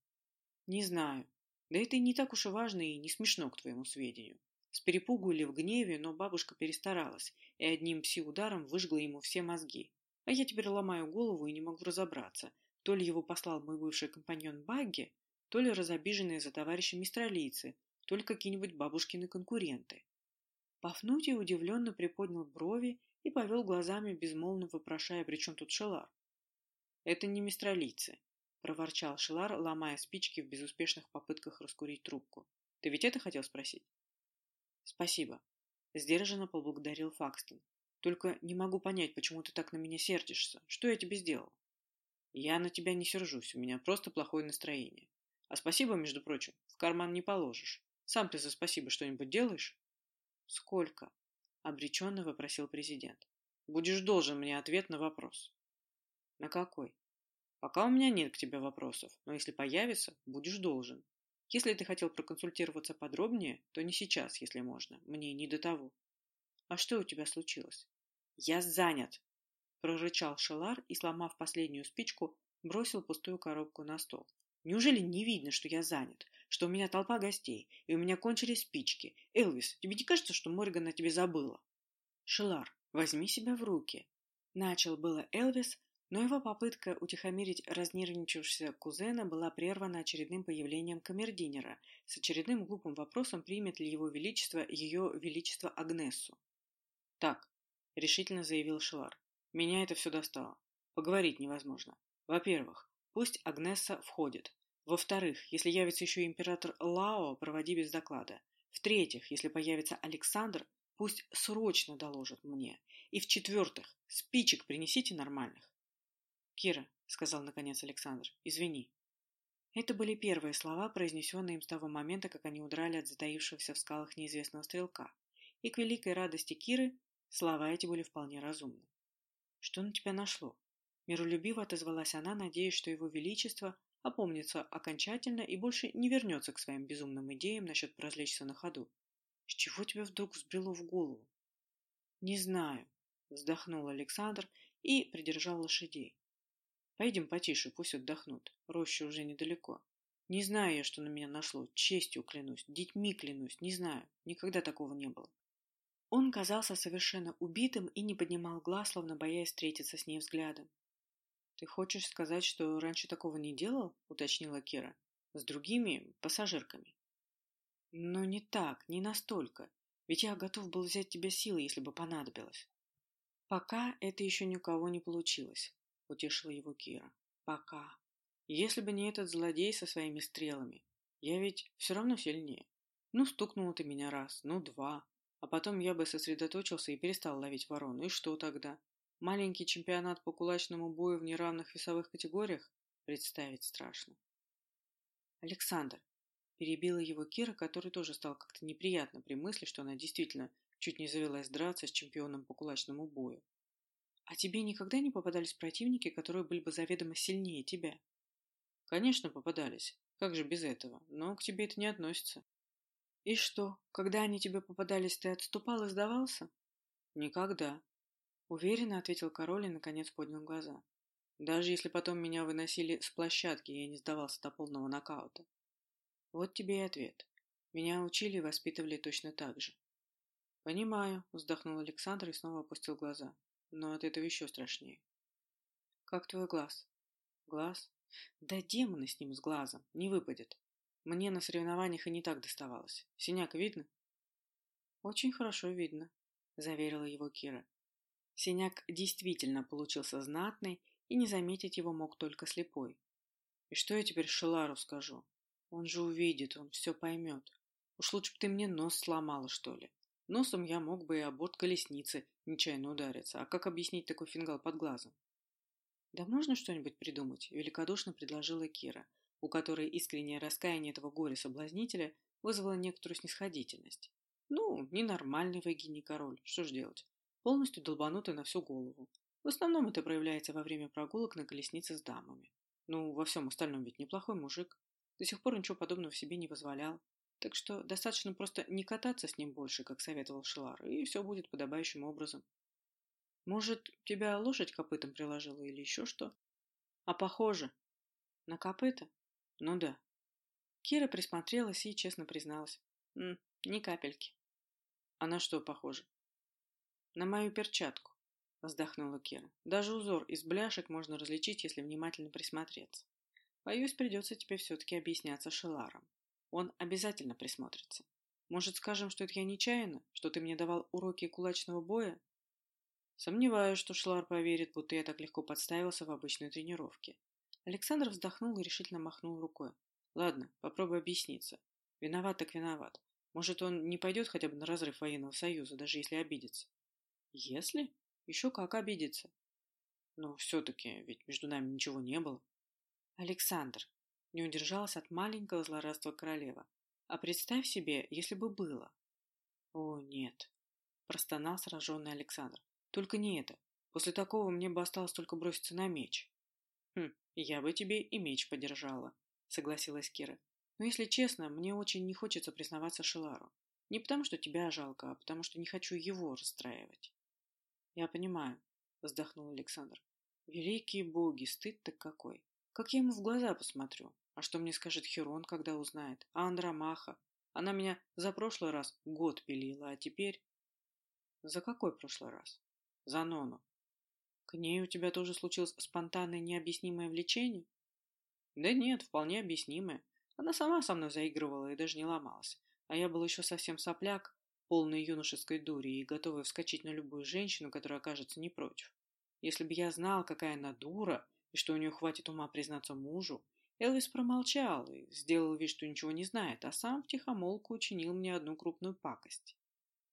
A: Не знаю. Да это и не так уж и важно и не смешно, к твоему сведению. С перепугу или в гневе, но бабушка перестаралась и одним пси-ударом выжгла ему все мозги. А я теперь ломаю голову и не могу разобраться, то ли его послал мой бывший компаньон Багги, то ли разобиженные за товарища мистралийцы, то ли какие-нибудь бабушкины конкуренты. Пафнутий удивленно приподнял брови и повел глазами, безмолвно вопрошая, при чем тут Шелар. «Это не мистралийцы», — проворчал Шилар, ломая спички в безуспешных попытках раскурить трубку. «Ты ведь это хотел спросить?» «Спасибо», — сдержанно поблагодарил Факстон. «Только не могу понять, почему ты так на меня сердишься. Что я тебе сделал?» «Я на тебя не сержусь, у меня просто плохое настроение. А спасибо, между прочим, в карман не положишь. Сам ты за спасибо что-нибудь делаешь?» «Сколько?» — обреченно вопросил президент. «Будешь должен мне ответ на вопрос». «На какой?» «Пока у меня нет к тебе вопросов, но если появится, будешь должен. Если ты хотел проконсультироваться подробнее, то не сейчас, если можно. Мне не до того». «А что у тебя случилось?» «Я занят!» — прорычал Шелар и, сломав последнюю спичку, бросил пустую коробку на стол. «Неужели не видно, что я занят? Что у меня толпа гостей, и у меня кончились спички. Элвис, тебе не кажется, что Морган на тебе забыла? Шилар, возьми себя в руки. Начал было Элвис, но его попытка утихомирить разнервничавшегося кузена была прервана очередным появлением камердинера с очередным глупым вопросом, примет ли его величество ее величество Агнесу. «Так», — решительно заявил Шилар, — «меня это все достало. Поговорить невозможно. Во-первых, пусть Агнеса входит. Во-вторых, если явится еще император Лао, проводи без доклада. В-третьих, если появится Александр, пусть срочно доложат мне. И в-четвертых, спичек принесите нормальных. Кира, — сказал наконец Александр, — извини. Это были первые слова, произнесенные им с того момента, как они удрали от затаившегося в скалах неизвестного стрелка. И к великой радости Киры слова эти были вполне разумны. «Что на тебя нашло?» Миролюбиво отозвалась она, надеясь, что его величество опомнится окончательно и больше не вернется к своим безумным идеям насчет прозлечься на ходу. С чего тебе вдруг взбрело в голову? Не знаю, вздохнул Александр и придержал лошадей. Пойдем потише, пусть отдохнут. Роща уже недалеко. Не знаю я, что на меня нашло. Честью клянусь, детьми клянусь, не знаю. Никогда такого не было. Он казался совершенно убитым и не поднимал глаз, словно боясь встретиться с ней взглядом. «Ты хочешь сказать, что раньше такого не делал?» — уточнила Кира. «С другими пассажирками». «Но не так, не настолько. Ведь я готов был взять тебя силой, если бы понадобилось». «Пока это еще ни у кого не получилось», — утешила его Кира. «Пока. Если бы не этот злодей со своими стрелами, я ведь все равно сильнее. Ну, стукнул ты меня раз, ну, два, а потом я бы сосредоточился и перестал ловить ворону. И что тогда? Маленький чемпионат по кулачному бою в неравных весовых категориях представить страшно. Александр. Перебила его Кира, который тоже стал как-то неприятно при мысли, что она действительно чуть не завелась драться с чемпионом по кулачному бою. А тебе никогда не попадались противники, которые были бы заведомо сильнее тебя? Конечно, попадались. Как же без этого? Но к тебе это не относится. И что, когда они тебе попадались, ты отступал и сдавался? Никогда. Уверенно ответил король и, наконец, поднял глаза. Даже если потом меня выносили с площадки, я не сдавался до полного нокаута. Вот тебе и ответ. Меня учили и воспитывали точно так же. Понимаю, вздохнул Александр и снова опустил глаза. Но от этого еще страшнее. Как твой глаз? Глаз? Да демоны с ним, с глазом. Не выпадет. Мне на соревнованиях и не так доставалось. Синяк видно? Очень хорошо видно, заверила его Кира. Синяк действительно получился знатный, и не заметить его мог только слепой. И что я теперь Шелару скажу? Он же увидит, он все поймет. Уж лучше бы ты мне нос сломала, что ли. Носом я мог бы и об борт колесницы нечаянно удариться. А как объяснить такой фингал под глазом? Да можно что-нибудь придумать, великодушно предложила Кира, у которой искреннее раскаяние этого горя-соблазнителя вызвало некоторую снисходительность. Ну, ненормальный вы гений-король, что ж делать? Полностью долбанутый на всю голову. В основном это проявляется во время прогулок на колеснице с дамами. Ну, во всем остальном ведь неплохой мужик. До сих пор ничего подобного себе не позволял. Так что достаточно просто не кататься с ним больше, как советовал Шилар, и все будет подобающим образом. Может, тебя лошадь копытом приложила или еще что? А похоже. На копыта? Ну да. Кира присмотрелась и честно призналась. М, ни капельки. А на что похоже? На мою перчатку, вздохнула Кира. Даже узор из бляшек можно различить, если внимательно присмотреться. Боюсь, придется тебе все-таки объясняться Шеларом. Он обязательно присмотрится. Может, скажем, что это я нечаянно? Что ты мне давал уроки кулачного боя? Сомневаюсь, что Шлар поверит, будто я так легко подставился в обычной тренировке. Александр вздохнул и решительно махнул рукой. Ладно, попробуй объясниться. Виноват так виноват. Может, он не пойдет хотя бы на разрыв военного союза, даже если обидится? Если? Еще как обидится. Но все-таки, ведь между нами ничего не было. Александр, не удержалась от маленького злорадства королева. А представь себе, если бы было. О, нет, простонал сраженный Александр. Только не это. После такого мне бы осталось только броситься на меч. Хм, я бы тебе и меч подержала, согласилась Кира. Но если честно, мне очень не хочется признаваться Шилару. Не потому, что тебя жалко, а потому, что не хочу его расстраивать. Я понимаю, вздохнул Александр. Великие боги, стыд-то какой. Как я ему в глаза посмотрю? А что мне скажет Херон, когда узнает? А Андромаха? Она меня за прошлый раз год пилила, а теперь... За какой прошлый раз? За Нону. К ней у тебя тоже случилось спонтанное необъяснимое влечение? Да нет, вполне объяснимое. Она сама со мной заигрывала и даже не ломалась. А я был еще совсем сопляк, полный юношеской дури и готовый вскочить на любую женщину, которая окажется не против. Если бы я знал, какая она дура, и что у нее хватит ума признаться мужу, Элвис промолчал и сделал вид, что ничего не знает, а сам втихомолку учинил мне одну крупную пакость.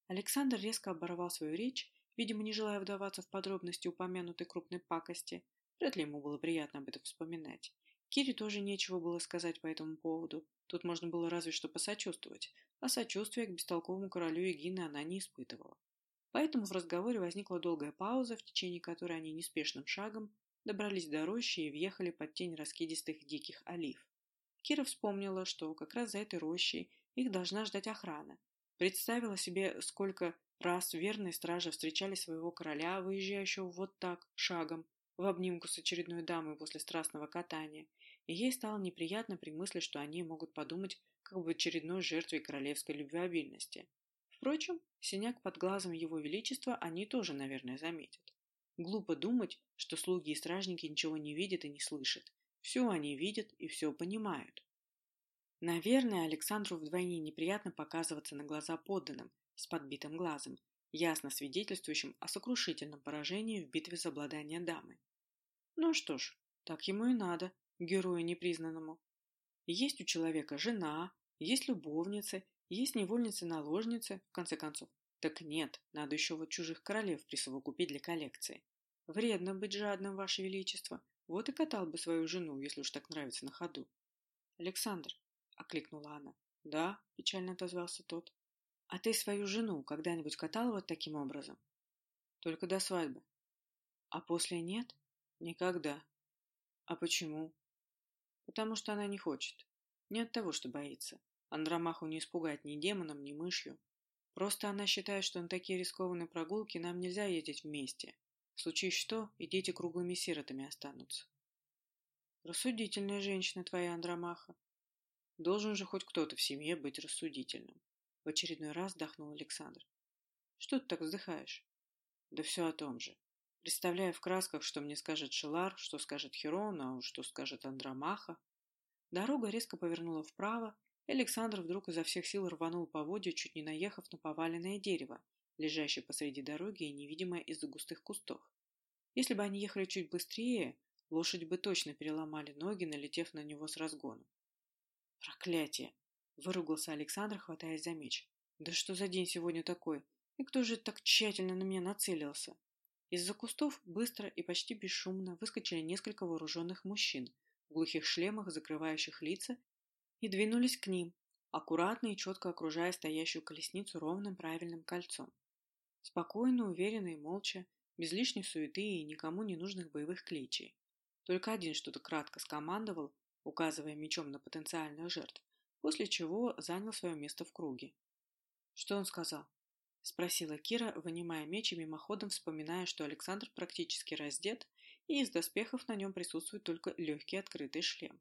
A: Александр резко оборвал свою речь, видимо, не желая вдаваться в подробности упомянутой крупной пакости. Вряд ли ему было приятно об этом вспоминать. Кире тоже нечего было сказать по этому поводу. Тут можно было разве что посочувствовать, а сочувствия к бестолковому королю Егины она не испытывала. Поэтому в разговоре возникла долгая пауза, в течение которой они неспешным шагом добрались до рощи и въехали под тень раскидистых диких олив. Кира вспомнила, что как раз за этой рощей их должна ждать охрана. Представила себе, сколько раз верные стражи встречали своего короля, выезжающего вот так, шагом, в обнимку с очередной дамой после страстного катания, и ей стало неприятно при мысли, что они могут подумать как бы очередной жертвой королевской любвеобильности. Впрочем, синяк под глазом его величества они тоже, наверное, заметят. Глупо думать, что слуги и стражники ничего не видят и не слышат. Все они видят и все понимают. Наверное, Александру вдвойне неприятно показываться на глаза подданным с подбитым глазом, ясно свидетельствующим о сокрушительном поражении в битве за обладание дамой. Ну что ж, так ему и надо, герою непризнанному. Есть у человека жена, есть любовницы, есть невольницы-наложницы, в конце концов. Так нет, надо еще вот чужих королев присовокупить для коллекции. Вредно быть жадным, Ваше Величество. Вот и катал бы свою жену, если уж так нравится на ходу. Александр, — окликнула она. Да, — печально отозвался тот. А ты свою жену когда-нибудь катал вот таким образом? Только до свадьбы. А после нет? Никогда. А почему? Потому что она не хочет. Не от того, что боится. Андромаху не испугать ни демоном, ни мышью. Просто она считает, что на такие рискованные прогулки нам нельзя ездить вместе. В случае что, и дети круглыми сиротами останутся. Рассудительная женщина твоя, Андромаха. Должен же хоть кто-то в семье быть рассудительным. В очередной раз вздохнул Александр. Что ты так вздыхаешь? Да все о том же. Представляя в красках, что мне скажет Шелар, что скажет Херон, а что скажет Андромаха. Дорога резко повернула вправо, и Александр вдруг изо всех сил рванул по воде, чуть не наехав на поваленное дерево, лежащее посреди дороги и невидимое из-за густых кустов. Если бы они ехали чуть быстрее, лошадь бы точно переломали ноги, налетев на него с разгону. «Проклятие!» — выругался Александр, хватаясь за меч. «Да что за день сегодня такой? И кто же так тщательно на меня нацелился?» Из-за кустов быстро и почти бесшумно выскочили несколько вооруженных мужчин в глухих шлемах, закрывающих лица, и двинулись к ним, аккуратно и четко окружая стоящую колесницу ровным правильным кольцом. Спокойно, уверенно и молча, без лишней суеты и никому не нужных боевых кличей. Только один что-то кратко скомандовал, указывая мечом на потенциальных жертв, после чего занял свое место в круге. Что он сказал? — спросила Кира, вынимая меч и мимоходом вспоминая, что Александр практически раздет, и из доспехов на нем присутствует только легкий открытый шлем.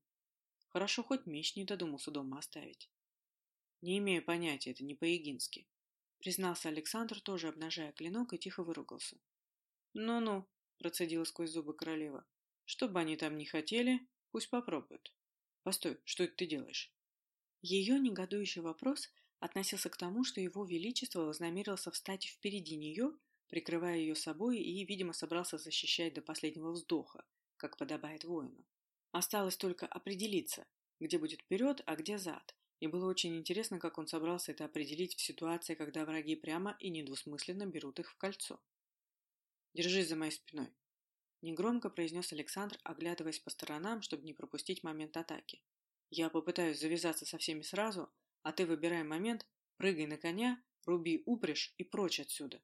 A: Хорошо, хоть меч не додумался дома оставить. «Не имею понятия, это не по-егински», — признался Александр, тоже обнажая клинок и тихо выругался. «Ну-ну», — процедила сквозь зубы королева, — «что бы они там ни хотели, пусть попробуют. Постой, что это ты делаешь?» Ее негодующий вопрос — относился к тому, что его величество вознамерился встать впереди нее, прикрывая ее собой и, видимо, собрался защищать до последнего вздоха, как подобает воину. Осталось только определиться, где будет вперед, а где зад, и было очень интересно, как он собрался это определить в ситуации, когда враги прямо и недвусмысленно берут их в кольцо. «Держись за моей спиной», — негромко произнес Александр, оглядываясь по сторонам, чтобы не пропустить момент атаки. «Я попытаюсь завязаться со всеми сразу, а ты выбирай момент, прыгай на коня, руби упряжь и прочь отсюда».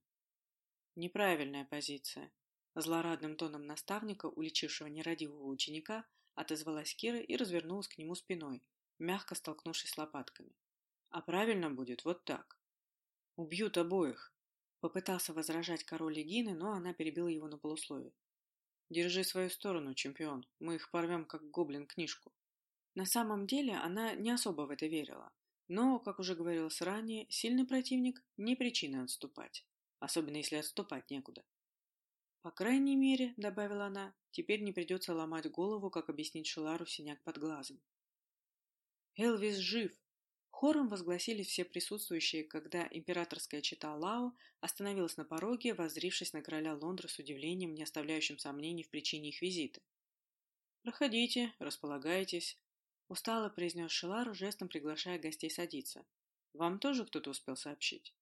A: Неправильная позиция. Злорадным тоном наставника, уличившего нерадивого ученика, отозвалась Кира и развернулась к нему спиной, мягко столкнувшись лопатками. А правильно будет вот так. Убьют обоих. Попытался возражать король Егины, но она перебила его на полусловие. Держи свою сторону, чемпион. Мы их порвем, как гоблин книжку. На самом деле она не особо в это верила. Но, как уже говорилось ранее, сильный противник – не причина отступать. Особенно если отступать некуда. По крайней мере, добавила она, теперь не придется ломать голову, как объяснить Шелару синяк под глазом. Элвис жив! Хором возгласили все присутствующие, когда императорская чита Лао остановилась на пороге, воззрившись на короля Лондра с удивлением, не оставляющим сомнений в причине их визита. «Проходите, располагайтесь», — устало произнес Шелар, жестом приглашая гостей садиться. «Вам тоже кто-то успел сообщить?»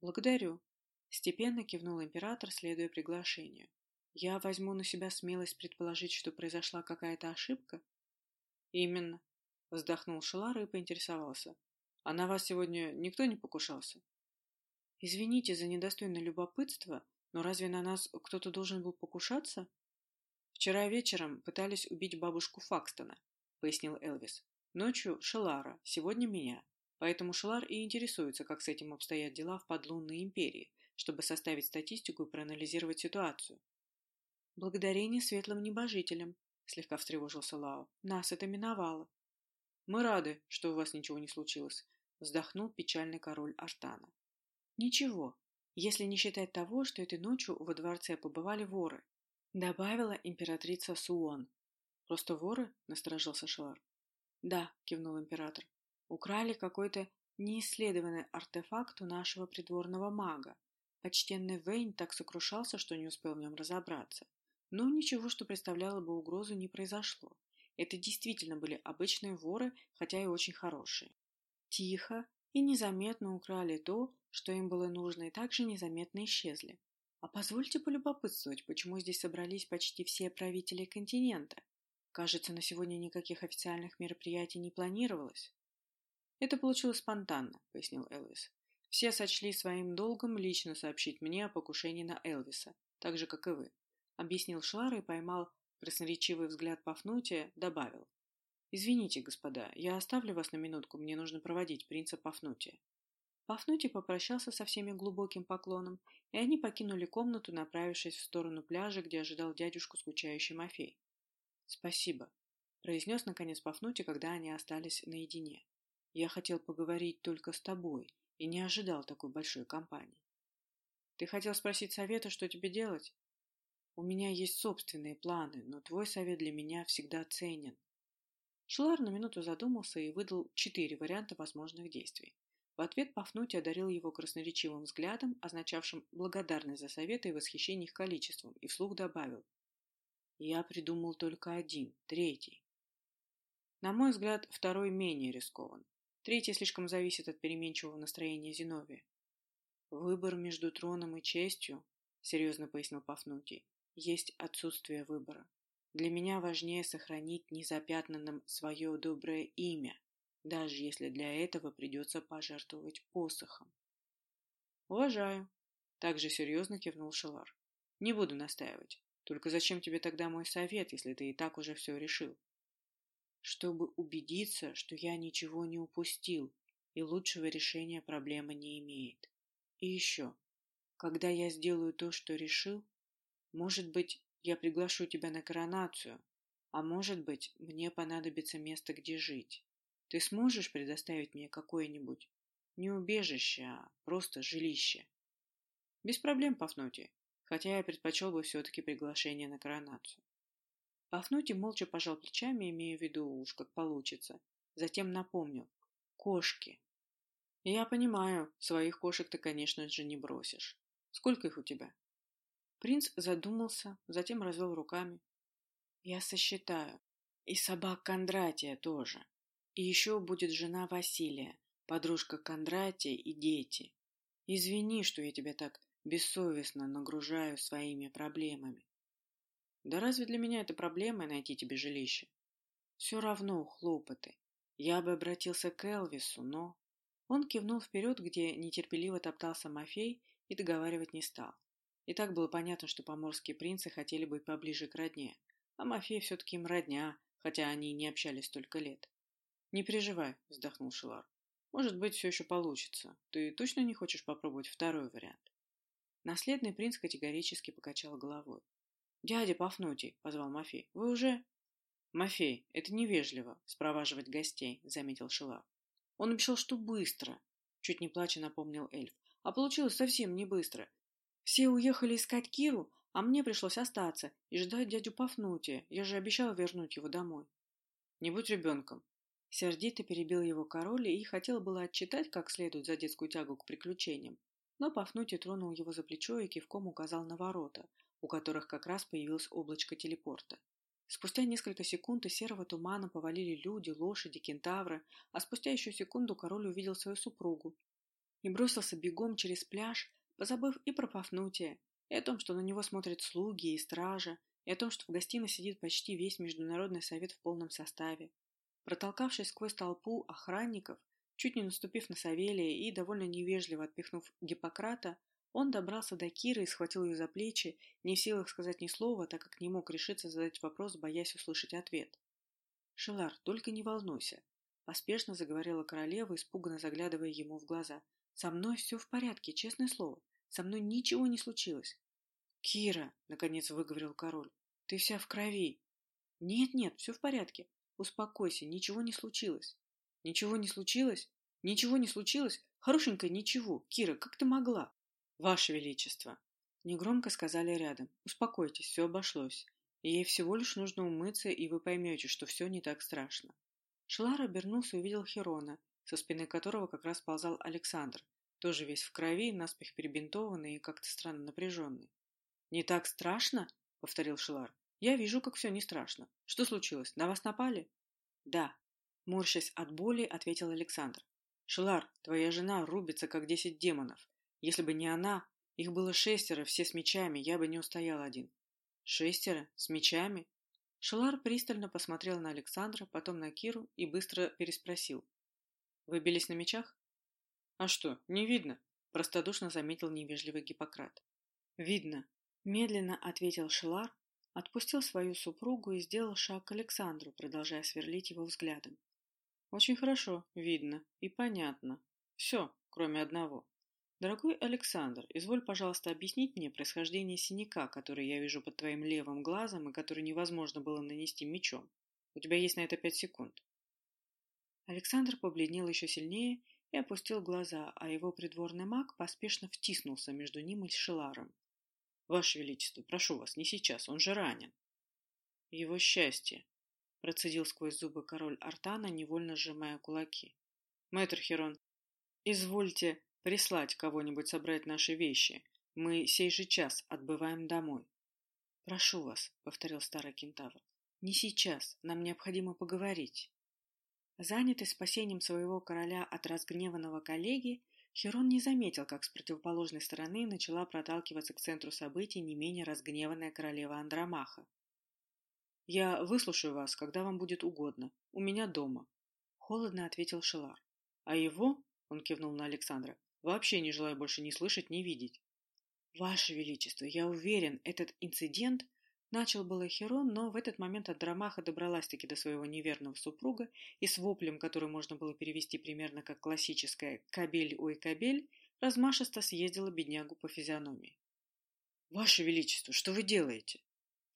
A: «Благодарю», — степенно кивнул император, следуя приглашению. «Я возьму на себя смелость предположить, что произошла какая-то ошибка?» «Именно», Вздохнул Шелар и поинтересовался. А на вас сегодня никто не покушался? Извините за недостойное любопытство, но разве на нас кто-то должен был покушаться? Вчера вечером пытались убить бабушку Факстона, пояснил Элвис. Ночью Шелара, сегодня меня. Поэтому Шелар и интересуется, как с этим обстоят дела в подлунной империи, чтобы составить статистику и проанализировать ситуацию. Благодарение светлым небожителям, слегка встревожился Лао. Нас это миновало. «Мы рады, что у вас ничего не случилось», — вздохнул печальный король Артана. «Ничего, если не считать того, что этой ночью во дворце побывали воры», — добавила императрица Суон. «Просто воры?» — насторожился Шелар. «Да», — кивнул император. «Украли какой-то неисследованный артефакт у нашего придворного мага. Почтенный Вейн так сокрушался, что не успел в нем разобраться. Но ничего, что представляло бы угрозу, не произошло. Это действительно были обычные воры, хотя и очень хорошие. Тихо и незаметно украли то, что им было нужно, и также незаметно исчезли. А позвольте полюбопытствовать, почему здесь собрались почти все правители континента. Кажется, на сегодня никаких официальных мероприятий не планировалось. Это получилось спонтанно, пояснил Элвис. Все сочли своим долгом лично сообщить мне о покушении на Элвиса, так же, как и вы. Объяснил Шлар и поймал Красноречивый взгляд Пафнутия добавил. «Извините, господа, я оставлю вас на минутку, мне нужно проводить принца Пафнутия». Пафнутий попрощался со всеми глубоким поклоном, и они покинули комнату, направившись в сторону пляжа, где ожидал дядюшку скучающий Мафей. «Спасибо», — произнес наконец Пафнутий, когда они остались наедине. «Я хотел поговорить только с тобой и не ожидал такой большой компании». «Ты хотел спросить совета, что тебе делать?» У меня есть собственные планы, но твой совет для меня всегда ценен. Шлар на минуту задумался и выдал четыре варианта возможных действий. В ответ Пафнутий одарил его красноречивым взглядом, означавшим благодарность за советы и восхищение их количеством, и вслух добавил. «Я придумал только один, третий. На мой взгляд, второй менее рискован. Третий слишком зависит от переменчивого настроения Зиновия. «Выбор между троном и честью», — серьезно пояснил Пафнутий, есть отсутствие выбора. Для меня важнее сохранить незапятнанным свое доброе имя, даже если для этого придется пожертвовать посохом. «Уважаю», — также серьезно кивнул Шелар. «Не буду настаивать. Только зачем тебе тогда мой совет, если ты и так уже все решил?» «Чтобы убедиться, что я ничего не упустил, и лучшего решения проблема не имеет. И еще, когда я сделаю то, что решил, может быть, я приглашу тебя на коронацию, а может быть, мне понадобится место, где жить. Ты сможешь предоставить мне какое-нибудь не убежище, а просто жилище? Без проблем, Пафнутий, хотя я предпочел бы все-таки приглашение на коронацию. Пафнутий молча пожал плечами, имея в виду уж как получится. Затем напомнил. Кошки. Я понимаю, своих кошек ты, конечно же, не бросишь. Сколько их у тебя? Принц задумался, затем развел руками. «Я сосчитаю. И собак Кондратия тоже. И еще будет жена Василия, подружка Кондратия и дети. Извини, что я тебя так бессовестно нагружаю своими проблемами. Да разве для меня это проблема найти тебе жилище? Все равно хлопоты. Я бы обратился к Элвису, но... Он кивнул вперед, где нетерпеливо топтался Мафей, и договаривать не стал. И так было понятно, что поморские принцы хотели быть поближе к родне, а Мафей все-таки им родня, хотя они не общались столько лет. «Не переживай», — вздохнул Шилар. «Может быть, все еще получится. Ты точно не хочешь попробовать второй вариант?» Наследный принц категорически покачал головой. «Дядя Пафнутий», — позвал Мафей, — «вы уже...» «Мафей, это невежливо, спроваживать гостей», — заметил Шилар. «Он обещал, что быстро», — чуть не плача напомнил эльф. «А получилось совсем не быстро. Все уехали искать Киру, а мне пришлось остаться и ждать дядю Пафнутия. Я же обещал вернуть его домой». «Не будь ребенком». Сердито перебил его король и хотел было отчитать как следует за детскую тягу к приключениям, но Пафнутий тронул его за плечо и кивком указал на ворота, у которых как раз появилось облачко телепорта. Спустя несколько секунд из серого тумана повалили люди, лошади, кентавры, а спустя еще секунду король увидел свою супругу и бросился бегом через пляж, позабыв и про Пафнутия, и о том, что на него смотрят слуги и стража, и о том, что в гостиной сидит почти весь Международный совет в полном составе. Протолкавшись сквозь толпу охранников, чуть не наступив на Савелия и довольно невежливо отпихнув Гиппократа, он добрался до Киры и схватил ее за плечи, не в силах сказать ни слова, так как не мог решиться задать вопрос, боясь услышать ответ. «Шелар, только не волнуйся», — поспешно заговорила королева, испуганно заглядывая ему в глаза. «Со мной все в порядке, честное слово. Со мной ничего не случилось». «Кира», — наконец выговорил король, — «ты вся в крови». «Нет-нет, все в порядке. Успокойся, ничего не случилось». «Ничего не случилось? Ничего не случилось? Хорошенькая, ничего. Кира, как ты могла?» «Ваше Величество!» Негромко сказали рядом. «Успокойтесь, все обошлось. ей всего лишь нужно умыться, и вы поймете, что все не так страшно». Шлар обернулся и увидел Херона, со спины которого как раз ползал Александр, тоже весь в крови, наспех перебинтованный и как-то странно напряженный. «Не так страшно?» — повторил Шилар. «Я вижу, как все не страшно. Что случилось? На вас напали?» «Да», — морщась от боли, ответил Александр. «Шилар, твоя жена рубится, как десять демонов. Если бы не она, их было шестеро, все с мечами, я бы не устоял один. Шестеро? С мечами? Шелар пристально посмотрел на Александра, потом на Киру и быстро переспросил. Вы бились на мечах? А что, не видно? Простодушно заметил невежливый Гиппократ. Видно. Медленно ответил Шелар, отпустил свою супругу и сделал шаг к Александру, продолжая сверлить его взглядом. Очень хорошо, видно и понятно. Все, кроме одного. Дорогой Александр, изволь, пожалуйста, объяснить мне происхождение синяка, который я вижу под твоим левым глазом и который невозможно было нанести мечом. У тебя есть на это пять секунд. Александр побледнел еще сильнее и опустил глаза, а его придворный маг поспешно втиснулся между ним и Шеларом. «Ваше Величество, прошу вас, не сейчас, он же ранен». «Его счастье», — процедил сквозь зубы король Артана, невольно сжимая кулаки. «Мэтр Херон, извольте Прислать кого-нибудь собрать наши вещи. Мы сей же час отбываем домой. — Прошу вас, — повторил старый кентавр, — не сейчас, нам необходимо поговорить. Занятый спасением своего короля от разгневанного коллеги, Херон не заметил, как с противоположной стороны начала проталкиваться к центру событий не менее разгневанная королева Андромаха. «Я выслушаю вас, когда вам будет угодно. У меня дома», — холодно ответил Шелар. «А его?» — он кивнул на Александра. Вообще не желаю больше ни слышать, ни видеть. Ваше Величество, я уверен, этот инцидент... Начал было Херон, но в этот момент Андромаха добралась-таки до своего неверного супруга и с воплем, который можно было перевести примерно как классическое «кабель, ой, кабель», размашисто съездила беднягу по физиономии. «Ваше Величество, что вы делаете?»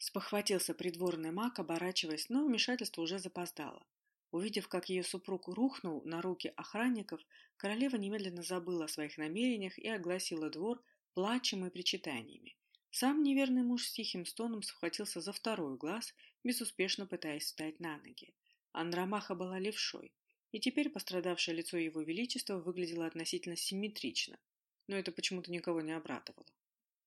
A: Спохватился придворный маг, оборачиваясь, но вмешательство уже запоздало. Увидев, как ее супруг рухнул на руки охранников, королева немедленно забыла о своих намерениях и огласила двор плачем и причитаниями. Сам неверный муж с тихим стоном схватился за второй глаз, безуспешно пытаясь встать на ноги. Андромаха была левшой, и теперь пострадавшее лицо его величества выглядело относительно симметрично, но это почему-то никого не обрадовало.